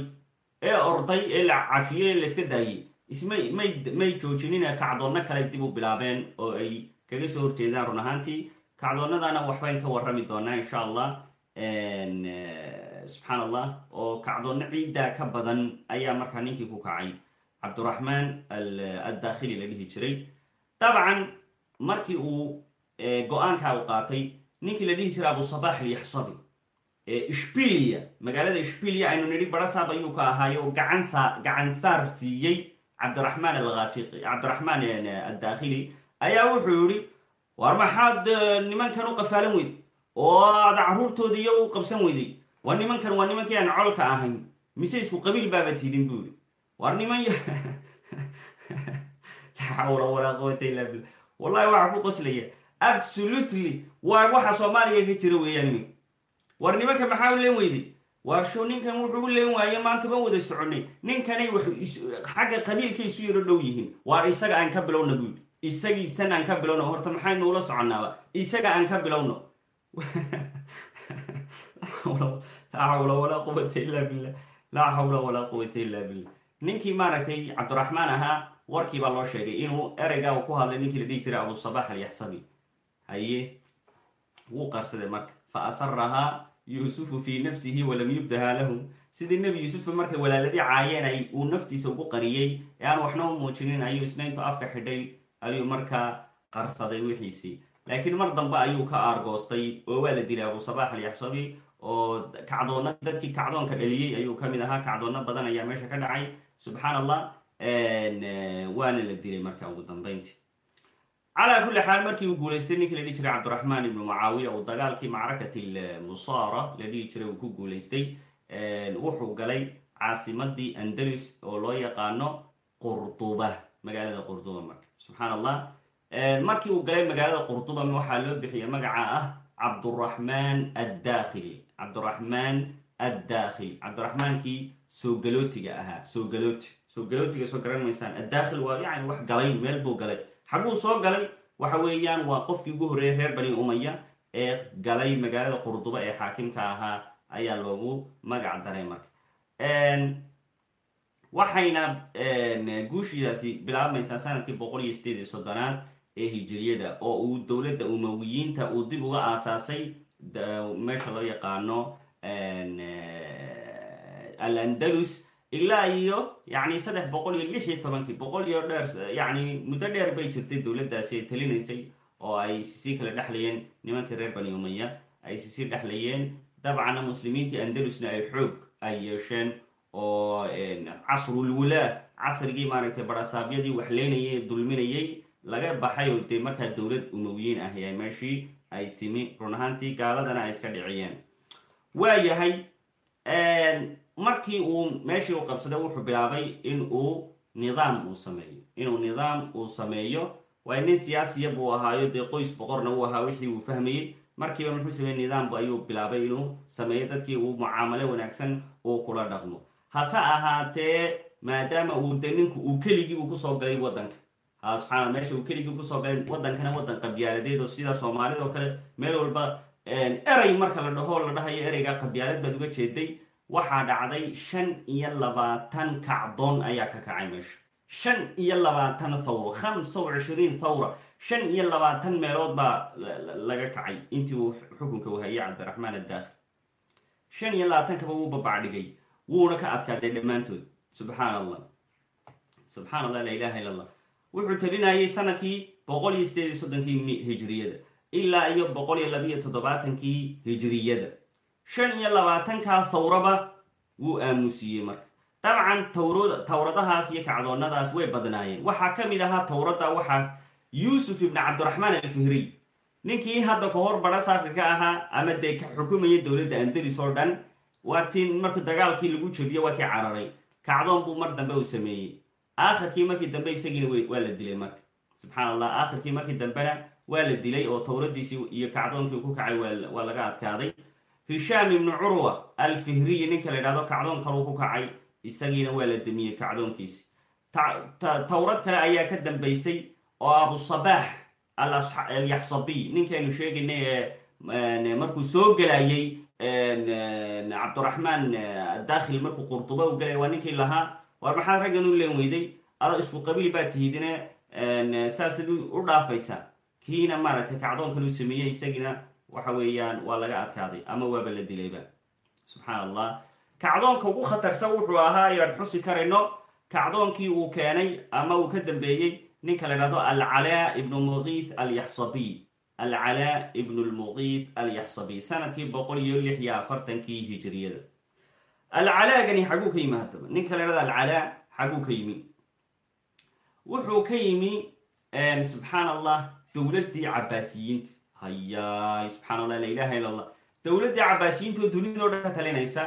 ee orday ee la cafiyey ee layska daayey ismay may may joojinina kacdoonno kale dib u bilaabeen oo ay kaga soo horjeedaan run ahaantii kacdoonnadana waxbayn ka warrami doonaa insha allah subxaan allah oo kacdoonno ciiddaa ka badan ayaa markaa ninkii ku kacay. Cabduraxmaan addakhili la dhihi jiray. Dabcan markii uu go'aankaa u qaatay ninkii la dhihi jiray abusabax alyaxsabi ishbiliya magaalada ishbiliya aynu nidhi barasaab ayuu ka ahaayo oo gacansa gacan saar siiyey cabdiraxmaan alaafiqi cabdiraxmaan addakhili. Ayaa wuxuu yihi war maxaad nimankan u qafaalan weyd? Oo aad carruurtoodii iyo u qabsan weyday war nimankan waa nimankii aan colka ahayn. Mise isku qabiil baaba tidin buu yihi war niman laa xawla walaa quwata illa billah. Wallahi waxaa ku qoslaya absolutely. Waa waxa soomaaliya ka jira weeyaan iminka war nimanka maxaa u leen weyday waar show ninkan wuxuu u leen waaye maanta ban wada soconay. Ninkanay wax xagga qabiilkay isu yaro dhow yihiin. Waar isaga aan ka bilowna buu yidhi isagiisan aan ka bilowno. Horta maxaynu ula soconnaaba? Isaga aan ka bilowno. Laa xawla walaa quwata illa billah. Laa xawla walaa quwata illa billah. Ninkii maaragtay cabdiraxmaan ahaa warkii baa loo sheegay inuu ereygaa uu ku hadlay ninkii la dhihi jiray abusabax alyaxsabi haye wuu qarsaday marka. Fa asarahaa yuusufu fii nafsihi walam yubdaha lahu sidii nebi yuusufba markay walaaladii caayeen ay uu naftiisa ugu qariyey ee aan waxna u muujinin ayuu isna intuu afka xidhay ayuu markaa qarsaday wixiisii laakiin mar dambe ayuu ka aargoostay oo waa la dilay abusabax alyaxsabi oo kacdoonna dadkii kacdoonka dhaliyey ayuu ka mid ahaa. Kacdoonno badan ayaa meesha ka dhacay. Subxaan allah waana la dilay marka ugu dambeyntii. Calaa kulli xaal markii uu guulaystay ninkii la dhihi jiray cabdiraxmaan ibnu mucaawiya uu dagaalkii macrakati lmusaara la dhihi jiray uu ku guulaystay wuxuu galay caasimadii andalus oo loo yaqaano qurduba magaalada qurduba marka subxaan allah markii uu galay magaalada qurduba waxaa loo bixiyay magaca ah cabduraxmaan addakhili. Cabduraxmaan addakhil cabdiraxmaankii soo galootiga ahaa. Soo galooti. Soo galootiga soo garan maysaan. Addakhil waa yani wax galay meel buu galay. Xagguu soo galay waxa weeyaan waa qofkii ugu horreeyay reer bani umaya ee galay magaalada qurduba ee xaakimka ahaa ayaa loogu magac daray marka waxayna guushidaasi bilaabmaysaa sannadkii boqol iyo sideed iyo soddonaad ee hijiriyada oo uu dowladda umawiyiinta uu dib uga aasaasay meesha loo yaqaano al andalus ilaa iyo yani saddex boqol iyo lix iyo tobankii boqol iyo dheer yani muddo dheer bay jirtay dowladdaasi ay talinaysay oo ay sisii kala dhexlayeen nimankii reer bani umaya ay sisii dhexlayeen dabcanna muslimiintii andalusna ay xoog ay yeesheen oo casrulwulaa casrigii maaragtay barasaabyadii waxleynayay dulminayay laga baxay oo dee markaa dowlad umawiyiin ah ee meeshii ay timi. Run ahaantii gaaladana ay iska dhiciyeen. Waayahay markii uu meeshii u qabsaday wuxuu bilaabay in uu nidaam uu sameeyo. Inuu nidaam uu sameeyo waa nin siyaasiya buu ahaayo dee qoys boqorna uu ahaa wixii uu fahmayey markiiba muxuu sameeyey nidaambu ayuu bilaabay inuu sameeyo dadkii uu mucaamalo wanaagsan uu kula dhaqmo hase ahaatee maadaama uu de ninku uu keligii uu ku soo galay waddanka. Ha subxaana meesha uu keligii ku soo galay waddankana waddan qabyaaladeed oo sida soomaalida oo kale meel walba erey marka la dhaho la dhahayo ereygaa qabyaalad baad uga jeeday. Waxaa dhacday shan iyo labaatan kacdoon ayaa ka kacay meesha. Shan iyo labaatan thawra khamsa wa thawra shan iyo labaatan meelood baa laga kacay. Intii uu xukunka wahayay cabdiraxmaan addaakhi shan iyo labaatankaba wuu babacdhigay wuuna ka adkaaday dhammaantood subxaan allah subxaan allah laa ilaha illa allah wuxuu talinayay sannadkii boqol iyo sideed iyo soddonkii hijriyada ilaa iyo boqol iyo labiiyo toddobaatankii hijriyada. Shan iyo labaatankaa thawraba wuu aamusiiyey marka. Dabcan tawrad tawradahaas iyo kacdoonnadaas way badnaayeen. Waxaa ka mid ahaa tawradda waxaa yuusuf ibni cabdiraxmaan alfihriy ninkii hadda ka hor bara saafka ka ahaa ama dee ka xukumaya dowladda andalis oo dhan waa tii markii dagaalkii lagu jebiyo waa kii cararay kacdoon buu mar dambe uu sameeyey. Aakhirkii markii dambe isagiina waa la dilay marka. Subxaan allah aakhirkii markii dambena waa la dilay oo tawradiisii iyo kacdoonkii ku kacay waa laga adkaaday. Hishaam ibnu curwa alfihriyi ninka la yidhahdo kacdoon kaluu ku kacay isagiina waa la demiyey kacdoonkiisi. Tawrad kale ayaa ka dambaysay oo abusabaax alyaxsabiy ninkaynu sheegaynay ee markuu soo gelayay cabdiraxmaan dakhil markuu qurduba u gelaya waa ninkii lahaa war maxaad raggan u leen weyday? Ado isku qabiil baa tihidine saasad u dhaafaysaa kiina maaragtay kacdoonkan uu sameeyey isagiina waxa weeyaan waa laga adkaaday ama waaba la dilayba subxaan allah kacdoonka ugu khatarsan wuxuu ahaa ayaan xusi karayno kacdoonkii uu keenay ama uu ka dambeeyey ninka la dhahdo alcalaa ibnu muqiith alyaxsabiy alcalaa ibnu lmuqiith alyaxsabiy sannadkii boqol iyo lix iyo afartankii hijiriyada alcalaagani xaguu ka yimi haddaba. Ninka la dhahdo alcalaa xaguu ka yimi. Wuxuu ka yimi subxaan allah dowladdii cabaasiyiinta hayaay subxaan allah la ilaha illa allah dowladdii cabaasiyiinta oo dunidao dhan ka talinaysa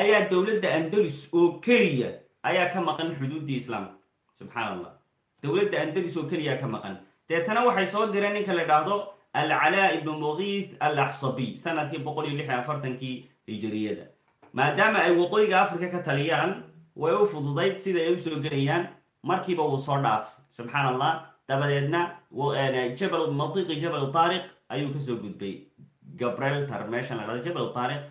ayaa dowladda andalus oo keliya ayaa ka maqan xuduuddii islaamka subxaan allah dowladda andalus oo keliya ka maqan. Deetana waxay soo direen ninka la idhaahdo alcalaa ibnu muqiith alaxsabiy sannadkii boqol iyo lix iyo afartankii hijiriyada maadaama ay waqooyiga africa ka taliyaan way u fududayd sida ay u soo gelayaan markiiba wuu soo dhaaf. Subxaan allah dabadeedna jabal matiqi jabal taariq ayuu ka soo gudbay. Gabreltar meeshan la dhahdo jabal taariq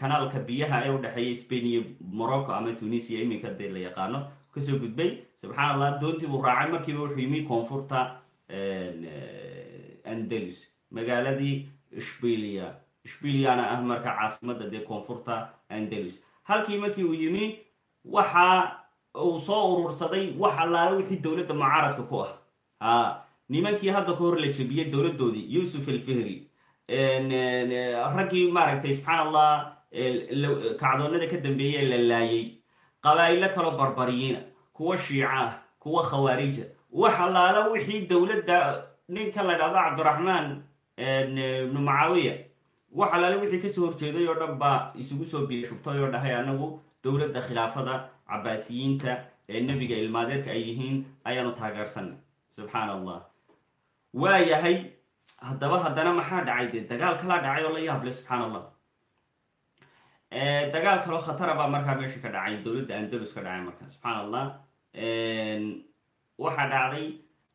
kanaalka biyaha ee udhexeeya spain iyo morocco ama tunisia iminka dee la yaqaano ka soo gudbay. Subxaan allah doontii buu raacay markiiba wuxuu yimi koonfurta andalus. Magaaladii shbilia shbiliana ah marka caasimada dee koonfurta andalus. Halkii markii uu yimi waxa uu soo urursaday wax allaale wixii dowladda mucaaradka ku ah. Ha nimankii hadda ka hor la jebiyey dowladdoodii yuusuf alfihri. Raggii maaragtay subxaan allah kacdoonada ka dambeeyey la laayay. Qabaa'ilo kaloo barbariyiina kuwa shiica ah kuwa khawaarija wax allaala wixii dowladda ninka la dhahdo cabdiraxmaan ibnu mucaawiya wax allaale wixii ka soo horjeeday oo dhan baa isugu soo biya shubtay oo dhahay anagu dowladda khilaafada cabaasiyiinta ee nebiga ilmaadeerka ay yihiin ayaanu taageersanay. Subxaan allah waa yahay haddaba haddana maxaa dhacay? Dee dagaal kalaa dhacay oo la yaable subxaan allah dagaal kaloo khatara baa markaa meesha ka dhacay dowladda andalus ka dhacay markaa subxaan allah waxaa dhacday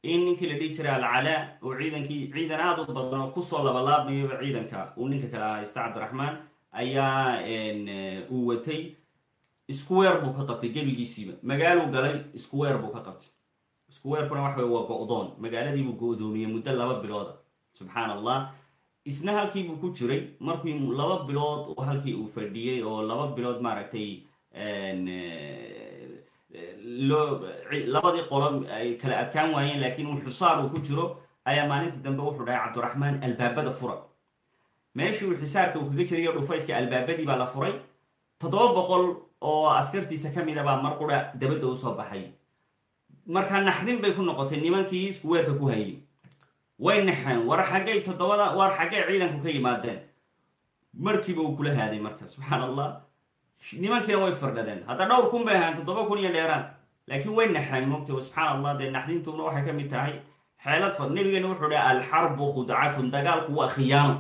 in ninkii la dhihi jiray alcalaa oo ciidankii ciidan aada u badan oo ku soo labalaabmayaba ciidanka. Uu ninka kale haysta cabdiraxmaan ayaa uu watay square buu ka qabtay gebigiisiiba. Magaaluu galay square buu ka qabtay. Squarekuna waxa wey waa go-doon. Magaaladiibuu go-doomiyey muddo laba bilooda subxaan allah isna halkiibuu ku jiray markii laba bilood oo halkii uu fadhiyey oo laba bilood maaragtay labadii qolo ay kala adkaan waayeen laakiin uu xusaar uu ku jiro ayaa maalintii dambe wuxuu dhahay cabdiraxmaan albaabada fura meeshii uu xisaarka uu kaga jirayo dhufayska albaabadii baa la furay toddoba boqol oo askartiisa ka mida baa mar qura dabadda u soo baxay markaa naxdin bay ku noqotay nimankii isku weerka ku hayay way naxeen war xaggay toddobada war xaggay ciidanku ka yimaadeen markiiba uu kula haaday marka subxaan allah nimankiina way firdhadeen hadda dhowr kun bay ahaan toddoba kun iyo dheeraan. Laakiin way naxeen mogta subxaan allah dee naxdintuna waxay ka mid tahay. Xeelad far nabigeena wuxuu dhaha alxarbu khudcatun dagaalku waa khiyaano.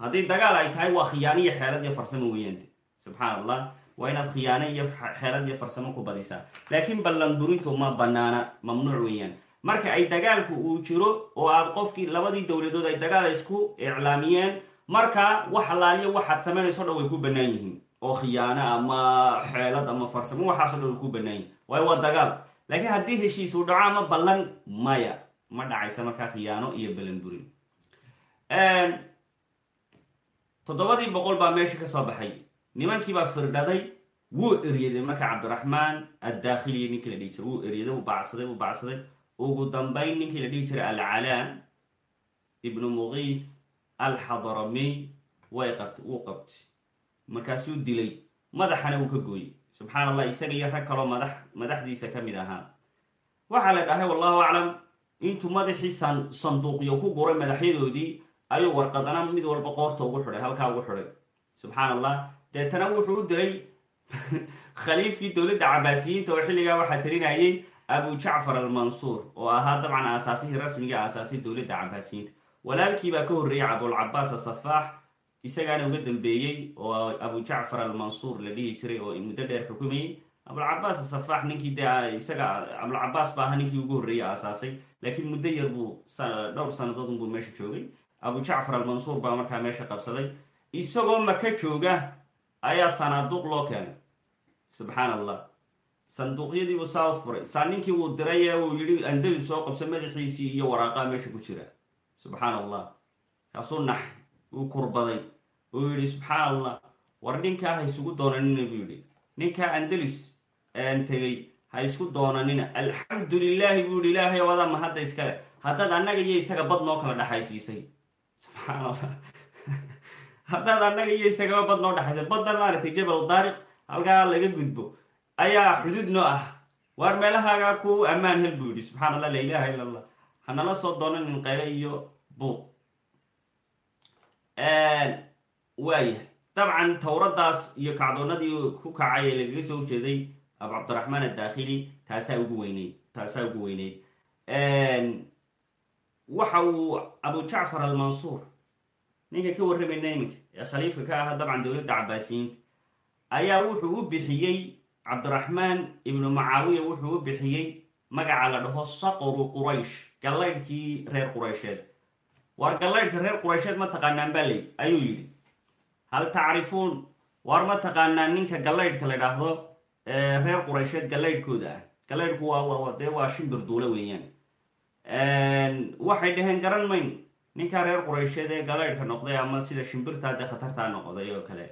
Haddii dagaal ay tahay waa khiyaano iyo xeelad iyo farsamo weeyaante subxaan waa inaad khiyaano iyo xeelad iyo farsamo ku badisaa. Laakiin ballanburintu ma banaana mamnuuc weeyaan. Marka ay dagaalku uu jiro oo aad qofkii labadii dowladood ay dagaal isku iclaamiyeen marka wax allaaliyo waxaad samaynayso dhan way ku bannaan yihiin oo khiyaano ama xeelad ama farsamo waxaaso dhan ku bannaan yihiin waayo waa dagaal. Laakiin haddii heshiis uu dhaco ama ballan maya. Ma dhacaysa markaa khiyaano iyo ballanburin toddobadii boqol baa meesha ka soo baxay. Nimankiibaa firdhaday wuu eryaday marka cabdiraxmaan addaakhiliya ninkii la dhihi jiray. Wuu eryaday wuu bacsaday wuu bacsaday. Ugu dambayn ninkii la dhihi jiray alcalaa ibnu muqiith alxadaramiy way qabtay wuu qabtay markaasuu dilay madaxana uu ka gooyey. Subxaan allah isaga iyo rag kaloo madax madaxdiisa ka mid ahaa. Waxaa la dhahay wallahu aclam intuu madaxii san sanduuqyo ku guray madaxyadoodii ayuu warqadana mid walba qoorta ugu xidhay halkaa ugu xidhay. Subxaan allah deetana wuxuu u diray khaliifkii dowladda cabaasiyiinta oo xilligaa waxaa talinayay abu jacfar almansuur oo ahaa dabcan aasaasihii rasmiga aasaasay dowladda cabaasiyiinta walaalkiibaa ka horreeyey abulcabaas asafaax isagaana uga dambeeyey oo abu jacfar almansuur la dhihi jiray oo muddo dheer xukumayey abulcabaas asafaax ninkii de isaga abulcabaas ba ahaa ninkii ugu horreeyey aasaasay. Laakiin muddo yar buu dhowr sanadood unbuu meesha joogay. Abu jacfar almansuur baa markaa meesha qabsaday. Isagoo maka jooga ayaa sanaaduuq loo keenay. Subxaan allah sanduuqyadiibuu saa u furay. Saa ninkii uu diray ee uu yidhi andalus soo qabso madaxiisii iyo waraaqaa meesha ku jira. Subxaan allah kaasuu nax uu kurbaday uu yidhi subxaan allah war ninkaa ha isugu doonanina buu yidhi. Ninkaa andalus tegey ha isku doonanina. Alxamdu lilaahi buu yihi ilaahay wadaa mahadda iskale haddaad annaga iyo isaga bad noo kala dhexaysiisay subxaan allah haddaad annaga iyo isagaba bad noo dhexaysay baddan maaragtay jabal daariq halkaa laga gudbo. Ayaa xuduud noo ah. Waar meelahaagaa ku ammaan hel buu yidhi. Subxaan allah la ilaaha illa allah hanala soo doonanin qayle iyo buuq waaya dabcan towradaas iyo kacdoonadii ku kacay ee lagaga soo horjeeday abu cabdiraxmaan adaakhili taasaa ugu weyneyd taasaa ugu weyneyd. Waxa uu abu jacfar almansuur ninka ka warramayna iminka ee khaliifka ka ahaa dabcan dowladda cabaasiyiinta ayaa wuxuu u bixiyey cabdiraxmaan ibnu macaawiya wuxuu u bixiyey magaca la dhaho saqru quraysh gallaydhkii reer quraysheed. Waar gallaydhka reer quraysheed ma taqaanaan baa ayuu yidhi hal tacrifuun waar ma taqaanaan ninka gallaydhka la dhaahdo reer quraysheed gallaydhkooda ah gallaydhku waa dee waa shimbir duule weeyaan waxay dhaheen garan mayn ninkaa reer quraysheed ee gallaydhka noqday ama sida shimbirtaa dee khatartaa noqday oo kale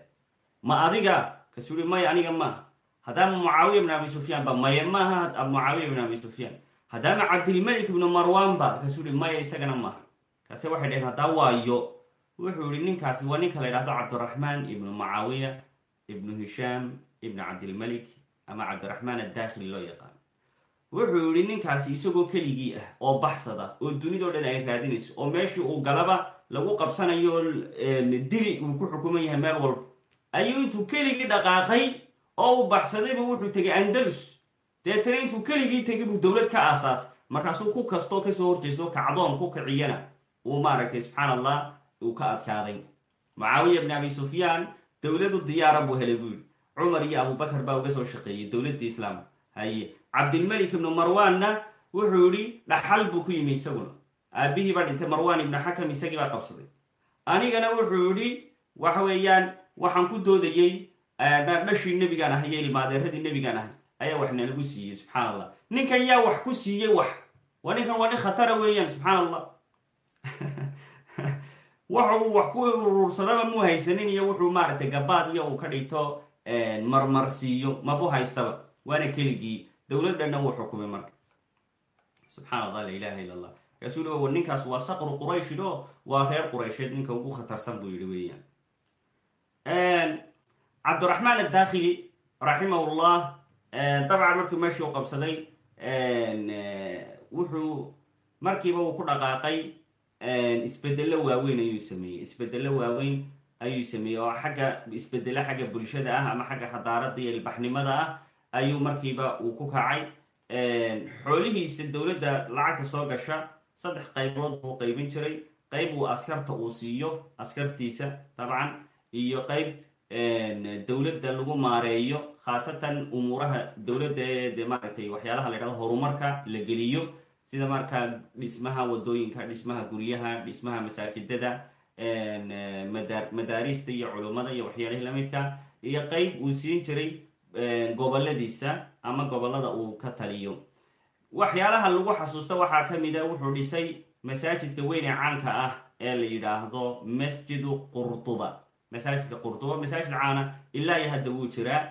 ma adiga kasuu yihi maya aniga maaha haddaama mucaawiya ibn abi sufyaan ba maya maaha mucaawiya ibn abi sufyaan haddaama cabdilmalik ibnu marwan ba kasuu yihi maya isagana maaha kaase waxay dhaheen haddaa waayo wuxuu yihi ninkaasi waa ninka la ydhahdo cabdiraxmaan ibnu mucaawiya ibnu hishaam ibnu cabdilmalik ama cabdiraxmaan adaakhili loo yaqaano wuxuu yihi ninkaasi isagoo keligii ah oo baxsada oo dunidao dhan ay raadinayso oo meeshii uu galaba lagu qabsanayo dil uu ku xukuman yahay meel walba ayuu intuu keligii dhaqaaqay oo uu baxsadayba wuxuu tegay andalus. Deetana intuu keligii tegay buu dowlad ka aasaasay. Markaasuu ku kastoo ka soo horjeesto kacdoon ku kiciyana uu maaragtay subxaan allah uu ka adkaaday. Mucaawiya ibn abi sufyaan dowladu diyaara buu helay buu yidhi. Cumar iyo abubakar baa uga soo shaqeeyey dowladda islaamka. Haye cabdilmalik ibnu marwaanna wuxuu yidhi dhaxal buu ku yimi isaguna. Aabihii baa dhintay marwaan ibnu xakam isagii baa qabsaday. Anigana wuxuu yidhi waxa weeyaan waxaan ku doodayey dhashii nebigaan ahay iyo ilmaadeeradii nebigaan ahay. Ayaa wax nalagu siiyey subxaan allah ninkan yaa wax ku siiyey wax. Waa ninkan waa nin khatara weeyaan subxaan allah waxa wax ku urursadaba muu haysanin iyo wuxuu maaragtay gabaad iyo uu ka dhigto marmarsiiyo mabu haystaba? Waana keligii. Dowladdanna wuu xukumay marka. Subxaan allah la ilaha illa allah markaasuu li ninkaas waa saqru qurayshin oo waa reer quraysheed. Ninka ugu khatarsan buu yihi weeyaan. Cabdiraxmaan adaakhili raximahullah dabcan markii meeshii u qabsaday wuxuu markiiba uu ku dhaqaaqay isbedelo waaweyn ayuu sameeyey. Isbedelo waaweyn ayuu sameeyey oo xagga isbedelo xagga bulshada ah ama xagga xadaarada iyo ilbaxnimada ah ayuu markiiba uu ku kacay. Xoolihiisa dowladda lacagta soo gasha saddex qaybood buu qaybin jiray. Qayb uu askarta uu siiyo askartiisa dabcan iyo qayb dowladda lagu maareeyo khaasatan umuuraha dowladda ee de maaragtay waxyaalaha la ydhahdo horumarka la geliyo sida markaa dhismaha waddooyinka dhismaha guryaha dhismaha masaajidada madaarista iyo culummada iyo waxyaalihii lamidka iyo qeyb uu siin jiray goboladiisa ama gobollada uu ka taliyo. Waxyaalaha lagu xasuusta waxaa ka mid a wuxuu dhisay masaajidka weyn ee caanka ah ee la yidhaahdo masjidu qurtuba. Masaajidka qurtuba masaajid caana ilaa iyo hadda wuu jiraa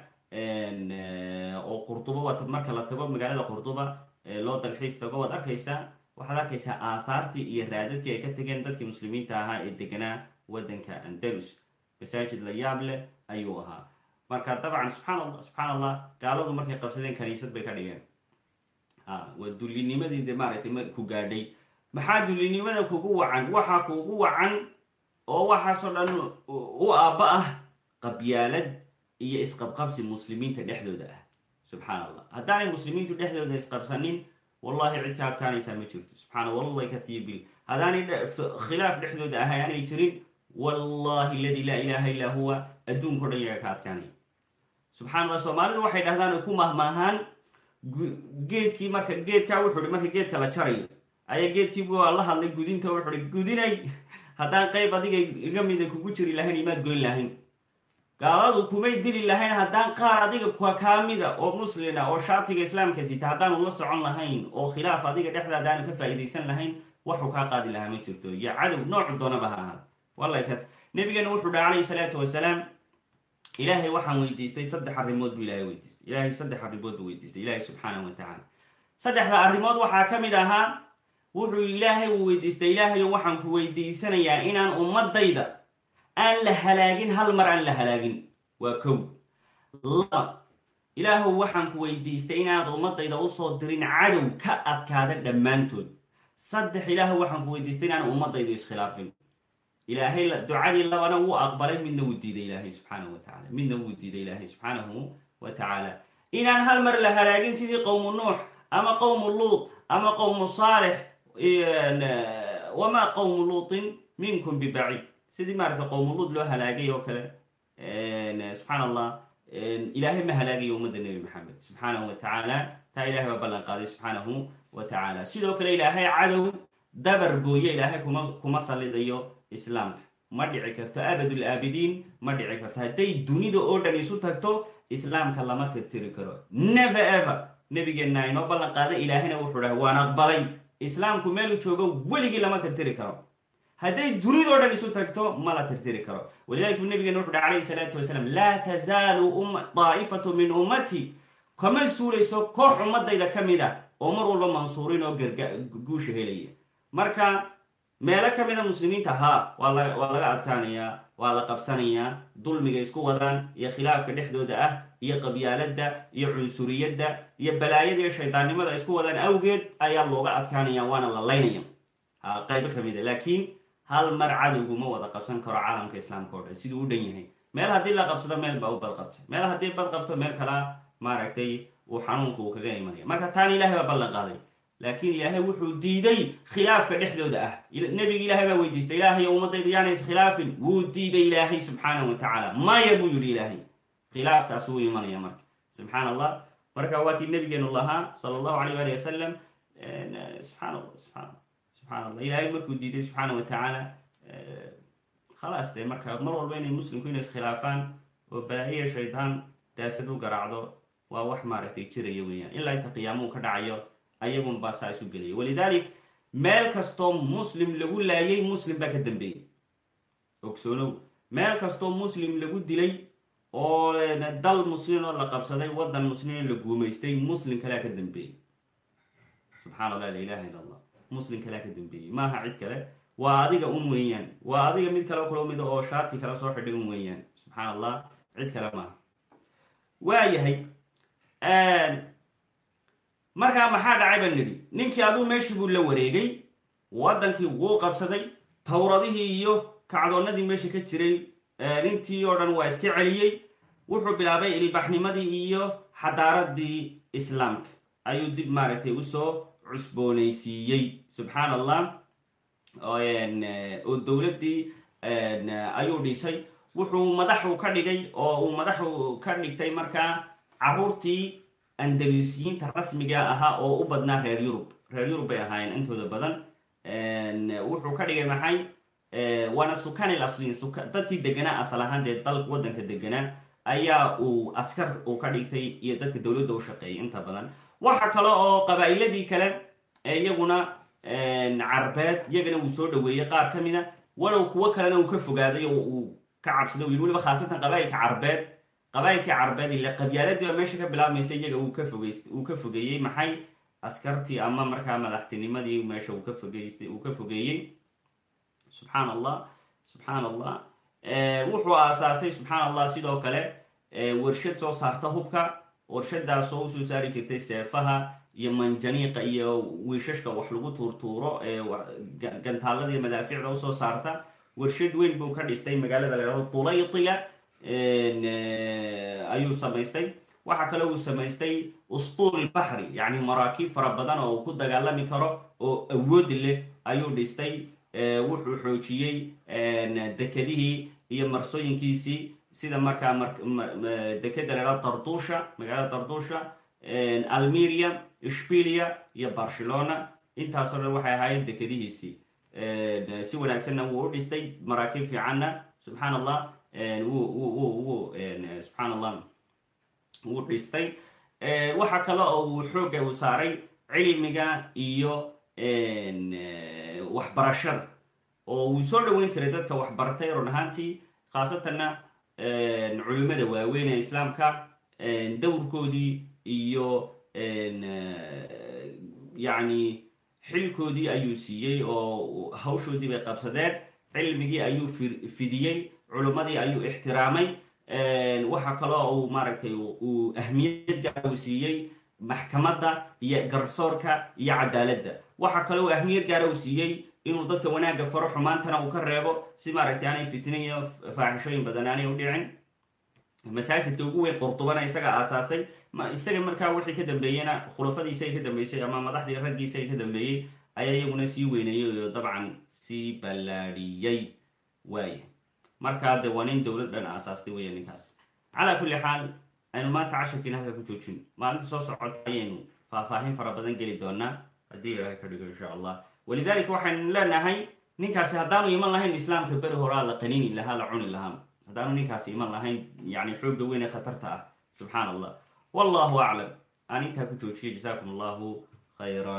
oo qurtuba waa marka la tago magaalada qurtuba loo dalxiis tago waad arkaysaa waxaad arkaysaa aathaartii iyo raadadkii ay ka tegeen dadkii muslimiinta ahaa ee deganaa waddanka andalus. Masaajid la yaab leh ayuu ahaa. Marka dabcan subxaan allah subxaan allah gaaladu markay qabsadeen kaniisad bay ka dhigeen. Waa dullinimadii de maaragtay ku gaadhay. Maxaa dullinimada kugu wacan? Waxaa kugu wacan oo waxaasoo dhan u aabba ah qabyaalad iyo isqabqabsi muslimiinta dhexdooda ah subxaan allah haddaanay muslimiintu dhexdooda isqabsanin wallahi cid ka adkaanaysaa ma jirto. Subxaana wallahi katiyo bil haddaanay khilaaf dhexdooda ahay aanay jirin wallahi aladi laa ilaaha illaa huwa adduunka o dhan yaga ka adkaanaya subxana allah soomaalidu waxay dhahdaan ku mahmaahaan geedkii marka geedkaa wuxuu marka geedka la jarayo ayaa geedkii waa la hadlay gudinta wuxuu gudinay. Haddaan qayb adiga iga mida kugu jiri lahayn imaad goyn lahayn gaaladu kumay dili lahayn haddaan qaar adiga kaa mida oo muslina oo shaatiga islaamka sita haddaanu la socon lahayn oo khilaaf adiga dhexdaada aanu ka faa'iidaysan lahayn waxuu kaa qaadi lahaa ma jirto. Iyo cadow noocu doonaba ha ahaad wallakat nabigeena wuxuu dhaha calayhi salaatu wasalaam ilaahay waxaan weydiistay saddex arrimood buu ilahay weydiistay. Ilaahay saddex arrimood buu weydiistay ilaahay subxaanahu wa tacaala. Saddexda arrimood waxaa ka mid ahaa wuxuu ilaahay uu weydiistay ilaahayo waxaan ku weydiisanayaa inaan ummadayda aan la halaagin hal mar aan la halaagin. Waa kow. Laba ilaahow waxaan ku weydiistay inaanad ummadayda u soo dirin cadow ka adkaada dhammaantood. Saddex ilaahow waxaan ku weydiistay inaan ummadaydu iskhilaafin. Ilaahay ducadii labana wuu aqbalay midna wuu diiday ilaahay subxaanahu wa tacala midna wuu diiday ilaahay subxaanahu wa tacaala. Inaan hal mar la halaagin sidii qowmu nuux ama qowmu luut ama qowmu saalix wamaa qowmu luutin minkum bibaciid sidii maaragtay qowmu luut loo halaagay oo kale subxaan allah ilaahay ma halaagayo ummadda nebi maxamed. Subxaanahu wa tacaala taa ilahay baa ballan qaaday subxaanahu wa tacaala sidoo kale ilaahay cadow dabar gooye ilaahay kuma kuma salidayo islaamka. Ma dhici karto abadul aabidiin ma dhici karto. Hadday dunida oo dhan isu tagto islaamka lama tirtiri karo. Never ever. Nabigeenna inoo ballan qaaday ilaahayna wuxuu dhahay waan aqbalay. Islaamku meelu joogo weligii lama tirtiri karo hadday dunidao dhan isu tagto ma la tirtiri karo walidalik buu nabigeena wuxu dhahay calayhi salaatu wasalaam laa tazaalu daa'ifatu min ummati kama suulayso koox ummadayda ka mid a oo mar walba mansuurin oo guusha helaya marka meelo ka mida muslimiinta haa waa la waa laga adkaanayaa waa la qabsanayaa dulmiga isku wadaan iyo khilaafka dhexdooda ah iyo qabyaaladda iyo cunsuriyadda iyo balaayada iyo shaydaannimada isku wadaan awgeed ayaa looga adkaanaya waana la laynaya ha qaybo ka mida laakiin hal mar cadowgu ma wada qabsan karo caalamka islaamka o dhan? Siduu u dhan yahay. Meel haddii la qabsado meel baa u badqabta meel haddii badqabto meel kalaa maaragtay uu xanuunku uu kaga imanaya. Marka taana ilahay baa ballan qaaday. Laakiin ilaahay wuxuu diiday khilaafka dhexdooda ah. Nebiga ilaahay baa weydiistay ilaahay ummadaydu yaana iskhilaafin wuu diiday ilaahay subxaanahu wa tacaala. Maya buu yidhi ilaahay. Khilaafkaas wuu imanaya marka. Subxaan allah marka waa kii nabigeenu lahaa sala allahu alayh ali wasalam subxaan allah subaan subxaan allah markuu diiday subxaana wa tacaala khalaas dee marka mar walba inay muslimku inay iskhilaafaan oo balaayiya shaydaan daasad u garaacdo waa wax maaragtay jiraya weeyaan. Ilaa inta qiyaamuhu ka dhacayo ayagun baa saa isu gelaya walidalik meel kastoo muslim lagu laayay muslim baa ka dambeeyey ogsoonow meel kastoo muslim lagu dilay oo dal muslim oo la qabsaday waddan muslimoo la guumaystay muslim kalea ka dambeeyey subxana allah la ilaha illa allah muslim kalea ka dambeeyey maaha cid kale. Waa adiga un weeyaan. Waa adiga mid kale kula mida oo shaati kale soo xidhay un weeyaan. Subxaan allah cid kale maaha. Waayahay markaa maxaa dhacay baan nidhi? Ninkii aduu meeshii buu la wareegay waddankii wuu qabsaday towradihii iyo kacdoonnadii meesha ka jiray intii oo dhan waa iska celiyey wuxuu bilaabay ilbaxnimadii iyo xadaaradii islaamka. Ayuu dib maaragtay u soo cusboonaysiiyey subxaan allah oo dowladdii ayuu dhisay. Wuxuu madaxu ka dhigay oo uu madaxu ka dhigtay markaa caruurtii andalusiyiinta rasmiga ahaa oo u badnaa reer yurub. Reer yurub bay ahaayeen intooda badan. Wuxuu ka dhigay maxay? Waana sukanil asliin. Dadkii deganaa asal ahaan dee dal waddanka deganaa ayaa uu askar uu ka dhigtay iyo dadka dowladda u shaqeeyay inta badan waxa kale oo qabaa'iladii kale iyaguna carbeed iyagana uu soo dhaweeyey qaar ka mida walow kuwo kalena uu ka fogaaday oo uu ka cabsaday u yidhi weliba khaasatan qabaa'ilka carbeed qabaa'ilkii carbeed ile qabyaaladii baa meesha ka bilaabmaysa iyaga uu ka fogeys uu ka fogeeyey. Maxay askartii ama markaa madaxtinimadii meesha uu ka fogeystay uu ka fogeeyey? Subxaan allah subxaan allah wuxuu aasaasay subxaan allah sidoo kale warshad soo saarta hubka warshadaas oo u soo saari jirtay seefaha iyo manjaniiqa iyo wiishashka wax lagu tuurtuuro ee gantaalada iyo madaaficda u soo saarta. Warshad weyn buu ka dhistay magaalada la yhahdo tulaytila ayuu samaystay. Waxaa kale uu samaystay ustuul baxri yacni maraakiib fara badan oo uu ku dagaalami karo oo awoodi leh ayuu dhistay. Wuxuu xoojiyey dekedihii iyo marsooyinkiisii sida markaa dekeda la ydhahdo tartusha magaalada tartusha almeria ishbilia iyo barcelona. Intaasoo dhan waxay ahaayeen dekedihiisii. Si wanaagsanna wuu u dhistay maraakiib fiicanna subxaan allah wuu subxaan allah wuu dhistay. Waxa kale oo uu xoogga uu saaray cilmiga iyo waxbarashada. Oo uu soo dhaweyn jiray dadka waxbartay run ahaantii khaasatanna culimada waaweyn ee islaamka dowrkoodii iyo yacni xilkoodii ayuu siiyey oo hawshoodii bay qabsadeen cilmigii ayuu fidiyey culimmadii ayuu ixtiraamay waxa kaloo uu maaragtay uu ahmiyad gaara uu siiyey maxkamadda iyo garsoorka iyo cadaaladda. Waxa kale uu ahmiyad gaara uu siiyey inuu dadka wanaagga faro xumaantana uu ka reebo si maaragtay aanay fitna iyo faaxishooyin badan aanay u dhicin. Masaajidka ugu weyn qurdubana isaga aasaasay. Isaga markaa wixii ka dambeeyena khulafadiisa ay ka dambeysay ama madaxdii raggiisa ay ka dambeeyey ayaa iyaguna sii weyneeyey oo dabcan sii ballaadhiyey waaya markaa de waa nin dowlad dhan aasaastay weya ninkaas. Calaa kulli xaal aynu maanta casharkiina halka ku joojin. Maalinta soo socota ayaynu faahfaahin fara badan geli doonaa haddii ilaahay ka dhigo insha allah walidaalika waxaynu leenahay ninkaasi haddaanu iman lahayn islaamka beri horaa la qaniini lahaa la cuni lahaa. Haddaanu ninkaasi iman lahayn yani xoogga weyn ee khatarta ah subxaan allah wallahu aclam. Aan intaa ku joojiyo jasaakum allahu khayra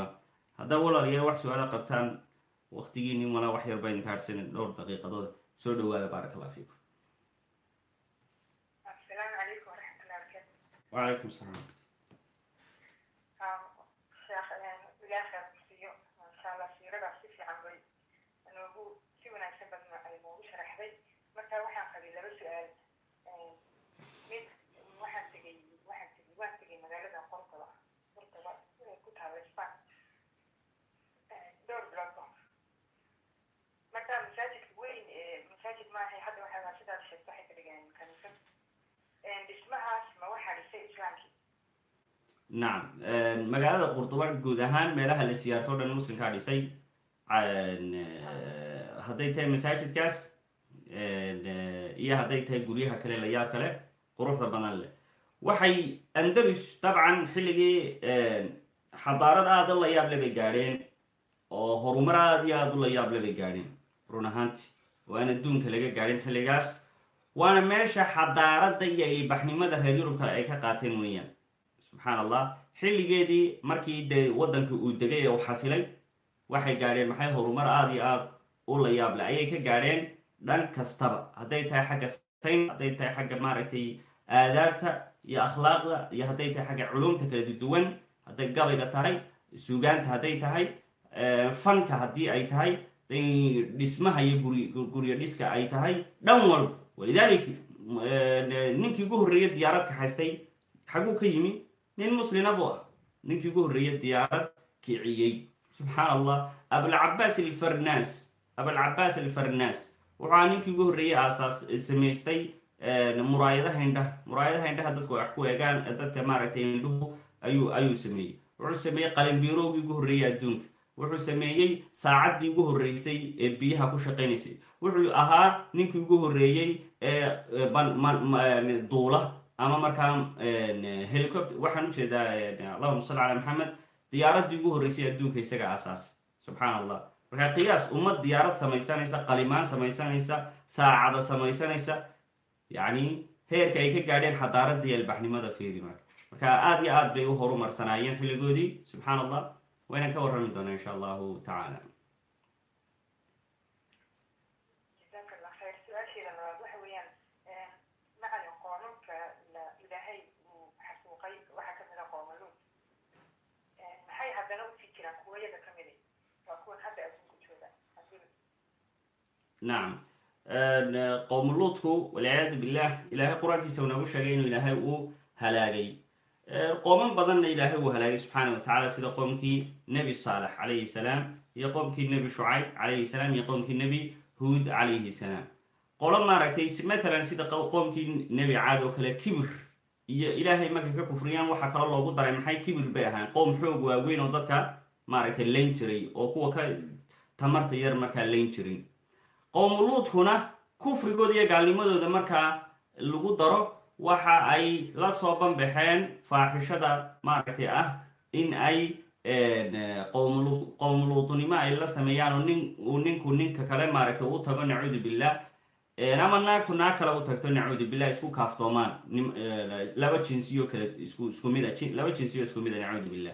haddaa walaalayaal wax su'aala qabtaan waktigiini malaa wax yar baynu ka hadhsanin dhowr daqiiqadood. Soo dhawaada baarak allah fiikum wacalaykum salaam sheekh ilaaha siiyo insha allah siiradaas si fiican bay noogu si wanaagsan badna ay noogu sharaxday marka waxaan qabay laba su'aal mid waxaan tegay waxaan tegay waan tegay magaalada qordoba qordoba ee ku taala span dhowr bilood ka hor marka masaajidka weyn ee masaajid maahay hadda waxaa sidaas sheegta waxay ka dhigeen kaniisad dhismahaas ma waxaa dhisay islaamkii nacam magaalada qurduba guud ahaan meelaha la siyaarto o dhan muslimkaa dhisay hadday tahay masaajidkaas iyo hadday tahay guryaha kale layaab kale quruxda badan leh. Waxay andalus dabcan xilligii xadaarad aada u layaable bay gaadheen oo horumar aada iyo aada u layaable bay gaadheen run ahaanti oo aan adduunka laga gaadhin xilligaas waana meesha xadaaradda iyo ilbaxnimada reer yurubka ay ka qaateen weeyaan subxaan allah xilligeedii markii dee waddanka uu degay ee xasilay waxay gaadheen maxay horumar aada iyo aada u layaable? Ayay ka gaadheen dhan kastaba. Hadday tahay xagga sayn hadday tahay xagga maaragtay aadaabta iyo akhlaaqda iyo hadday tahay xagga culumta kala duwan hadday gabayga tahay suugaanta hadday tahay fanka haddii ay tahay dhismaha iyo guryo dhiska ay tahay dhan walba. Walidalik ninkii ugu horreeye diyaarad kaxaystay xaguu ka yimi nin muslina buu ah ninkii ugu horreeye diyaarad kiciyey. Subxaan allah abulcabaas alfarnas abulcabaas alfarnas wuxuu aha ninkii ugu horreeyey aasaas samaystay muraayadaha indhaha muraayadaha indhaha dadku wax ku eegaan dadka maaragtay indhuhu ayuu ayuu sameeyey. Wuxuu sameeyey qalinbiroogii ugu horreeyey adduunka. Wuxuu sameeyey saacaddii ugu horreysay ee biyaha ku shaqaynaysay. Wuxuu ahaa ninkii ugu horreeyey ee duula ama markaa helicopter waxaan u jeedaa allahuma salli calaa maxamed diyaaraddii ugu horreysay adduunka isaga aasaasay subxaan allah markaa qiyaas ummad diyaarad samaysanaysa qalimaan samaysanaysa saacada samaysanaysa yacni heerka ay ka gaadheen xadaaradii albaxnimada feeri marka. Marka aada iyo aad bay u horumarsanaayeen xilligoodii. Subxaan allah waynaan ka warrami doonaa insha allahu tacaala jazaaka allah khayr su'aasheeda labaad waxa weeyaan macalin qoonunka la ilaahay uu xasuuqay waxaa ka mid a qoomaluun maxay haddana u sii jiraan kuwa yaga ka midi waa kuwan hadda adduunku jooga haddii nacam qowmuluudku walciyaadu billah ilaahay qur'aankiisa uu noogu sheegay inuu ilaahay uu halaagay. Qooman badanna ilaahay uu halaagay subxaana wa tacala sida qoomkii nebi saalex calayhi salaam iyo qoomkii nebi shucayb calayhi salaam iyo qoomkii nebi huud calayhi salaam. Qolo maaragtay matalan sida qoomkii nebi caad oo kale kibir. Iyo ilaahay markay ka kufriyaan waxaa kaloo loogu daray maxay kibir bay ahaan. Qoom xoog waaweyn oo dadka maaragtay layn jiray oo kuwa ka tamarta yar markaa layn jirin qowmuluudkuna kufrigooda iyo gaalnimadooda markaa lagu daro waxa ay la soo banbaxeen faaxishada maaragtay ah in ay qowmlu qowmuluutunimo ay la sameeyaan oo nin uu ninku ninka kale maaragtay u tago nacuudu billah. Ama naagtu naag kale u tagto nacuudu billah isku kaaftoomaan. Laba jinsiyo kale isku isku mid a laba jinsiyo isku mid a nacuudu billah.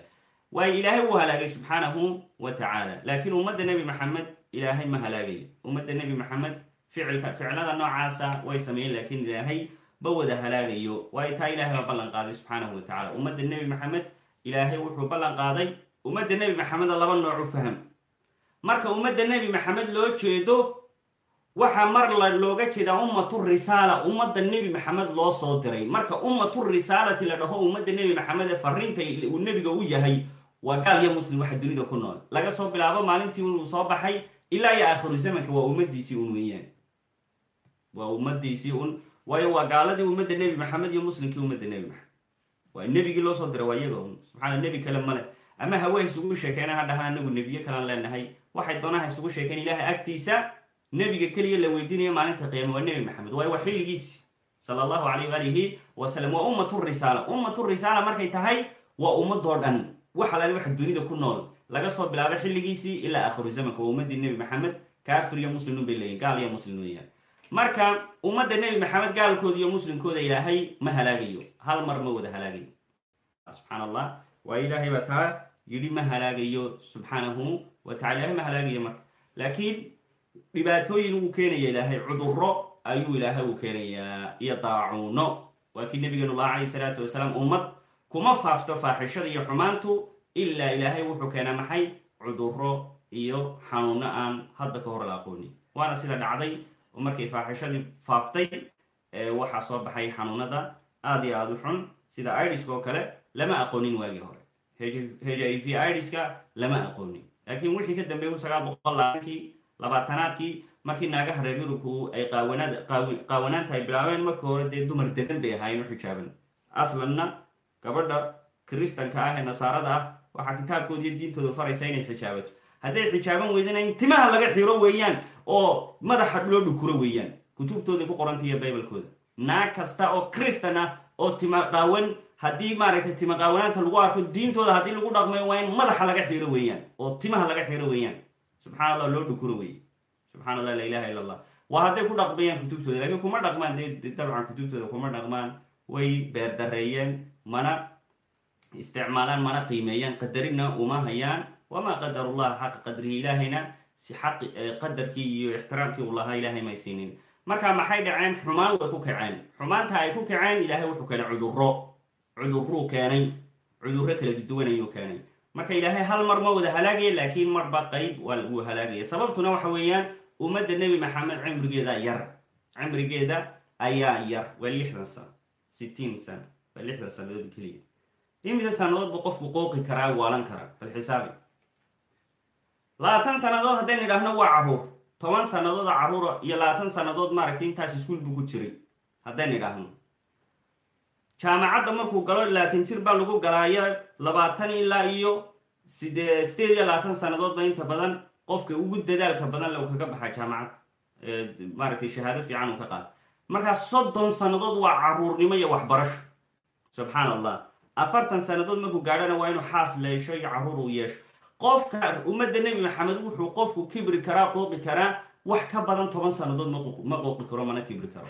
Waayo ilaahay wuu halaagay subxaanahu wa tacaala laakiin ummadda nebi maxamed ilaahay ma halaagayo ummadda nebi maxamed ficilka ficilada noocaasa way sameeyeen laakiin ilaahay ba wada halaagayo. Waayo taa ilahay baa ballan qaaday subxaanahu wa tacala ummadda nebi maxamed ilaahay wuxuu ballan qaaday. Ummadda nebi maxameda laba nooc u faham. Marka ummadda nebi maxamed loo jeedo waxaa mar looga jeedaa ummatu risaala. Ummadda nebi maxamed loo soo diray. Marka ummatu risaalati la dhaho ummadda nebi maxamed ee fariinta uu nebiga u yahay waa gaal iyo muslim waxa dunida ku nool. Laga soo bilaabo maalintii uu soo baxay ilaa iyo aakhiru zamanka waa ummadiisii un weeyaan waa ummadiisii un waayo waa gaaladii ummadda nebi maxamed iyo muslimkii ummadda nebi maxamed waa nebigii loo soo diray waa iyaga un. Subxaana nebi kale male. Ama hawe isugu sheekeen ha dhahaan anagu nebiyo kalaan leenahay waxay doonaan isugu sheekeen ilaahay agtiisa nebiga keliya la weydiinayo maalinta qiyaama waa nebi maxamed waayo waa xilligiisi sala allahu alayh waalihi wasalam waa ummatu risaala ummatu risaala markay tahay waa ummadoo dhan wax alaali waxa dunida ku nool laga soo bilaabo xilligiisii ilaa aakhiru zamanka waa ummaddii nebi maxamed kaafir iyo muslimun bay leeyihiin gaal iyo muslim weeyaan marka ummadda nebi maxamed gaalkooda iyo muslimkooda ilaahay ma halaagayo hal mar ma wada halaagayo subxaan allah waa ilaahay baa taa yidhi ma halaagayo subxaanahu wa tacala ma halaagayo marka. Laakiin dhibaatooyin uu keenaya ilaahay cuduro ayuu ilaahay uu keenayaa iyo daacuuno waa kii nabigeenullah calayh salaatu wasalaam ummad kuma faafto faaxishada iyo xumaantu ilaa ilaahay wuxuu keenaa maxay? Cuduro iyo xanuuno aan hadda ka hor la aqoonin waana sida dhacday oo faaxishadii faaftay waxaa soo baxay xanuunada aad iyo aada u xun sida idiska oo kale lama aqoonin waagii hore. H i v idiska lama aqoonin. Laakiin wixii ka dambeeyay kun sagaal boqol labaatankii labaatanaadkii markii naagaha reer yurubku ay qaawanaad qaawanaanta ay bilaabeen markii hore dee dumar degan bay ahaayeen u xijaaban. Aslanna gabadha kiristanka ah ee nasaarada ah waxaa kitaabkooda iyo diintooda faraysa inay xijaabato. Hadday xijaaban weydana in timaha laga xiro weeyaan oo madaxa loo dhukuro weeyaan. Kutubtooday ku qorantay iyo baybalkooda naag kasta oo kristan ah oo tima qaawan haddii maaragtay tima qaawanaanta lagu arko diintooda haddii lagu dhaqmayo waa in madaxa laga xiro weeyaan oo timaha laga xiro weeyaan. Subxana allah loo dhukuro weeye subxana allah la ilaha illa allah waa hadday ku dhaqmayaan kutubtooda laakiin kuma dhaqmaan dabcan kutubtooda kuma dhaqmaan. Way beerdareeyeen mana isticmaalaan mana qiimeeyaan qadarina uma hayaan wamaa qadarullaha xaqa qadrihi ilaahayna. Si xaq qadarkii iyo ixtiraamkii uu lahaa ilaahay may siinin. Marka maxay dhaceen? Xumaan way ku kaceen. Xumaanta ay ku kaceen ilaahay wuxuu keenay cuduro cuduruu keenay. Cudurro kala duduwan ayuu keenay. Marka ilaahay hal mar ma wada halaagaya laakiin marba qayb wuu halaagaya sababtuna waxa weeyaan ummadda nebi maxamed cimrigeeda yar. Cimrigeeda ayaa yar. Waa lixdan sano. Sittiin sano. Waa lixdan imise sanadoodba qofku qooqi karaa waalan karaa bal xisaabi. Labaatan sannadood haddaynu idhaahno waa carruur toban sannadood carruura iyo labaatan sannadood maaragtay intaas iskuul buu ku jiray haddaynu idhaahno jaamacadda markuu galo labaatan jir baa lagu galaayo labaatan ilaa iyo sidee sideed iyo labaatan sannadoodba inta badan qofka ugu dadaalka badan le kaga baxa jaamacad maaragtay shahaado fiican uu ka qaata. Markaa soddon sannadood waa carruurnimo iyo waxbarasho. Subxaan allah afartan sannadood markuu gaadhana waa inuu xaas leesho iyo carruur uu yeesho. Qofka ummadda nebi maxamed wuxuu qofku kibri karaa qooqi karaa wax ka badan toban sannadood ma qooqi karo mana kibri karo.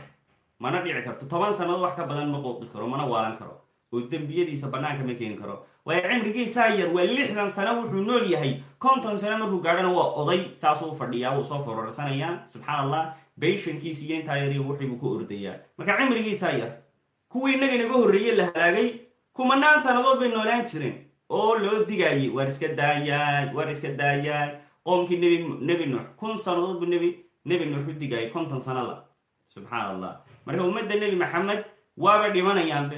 Mana dhici karto. Toban sannadood wax ka badan ma qooqi karo mana waalan karo. Oo dembiyadiisa bannaanka ma keeni karo. Waayo cimrigiisaa yar waa lixdan sano wuxuu nool yahay. Konton sano markuu gaadhana waa oday saasuu fadhiyaa wuu soo fororsanayaa subxaan allah bayshankiisa iyo intaa yariyo wixiibuu ku ordayaa. Marka cimrigiisaa yar kuwii innaga inaga horreeye la halaagay kumanaan sannadood bay noolaan jireen oo loo digaayay waar iska daayaay waar iska daayaay qoomkii nebi nuux kun sannadood buu nebi nuux u digaayay konton sano la subxaan allah marka ummadda nebi maxamed waabay dhimanayaanbe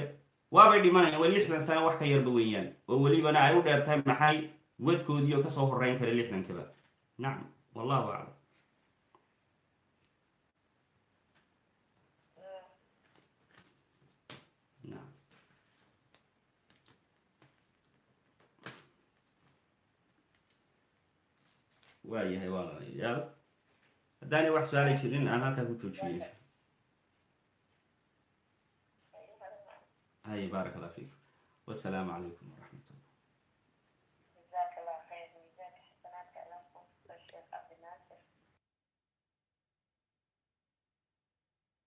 waabay dhimanayaan. Waa lixdan sano wax ka yarba weeyaan. Oo welibana ay u dheer tahay maxay? Wadkoodii oo ka soo horeyn kara lixdankaba nacam wallahu aclam waa yahay walaalayaal haddaanay wax su'aali jirin aan halkaa ku joojiyo hay baarak allah fiikum wasalaamu calaykum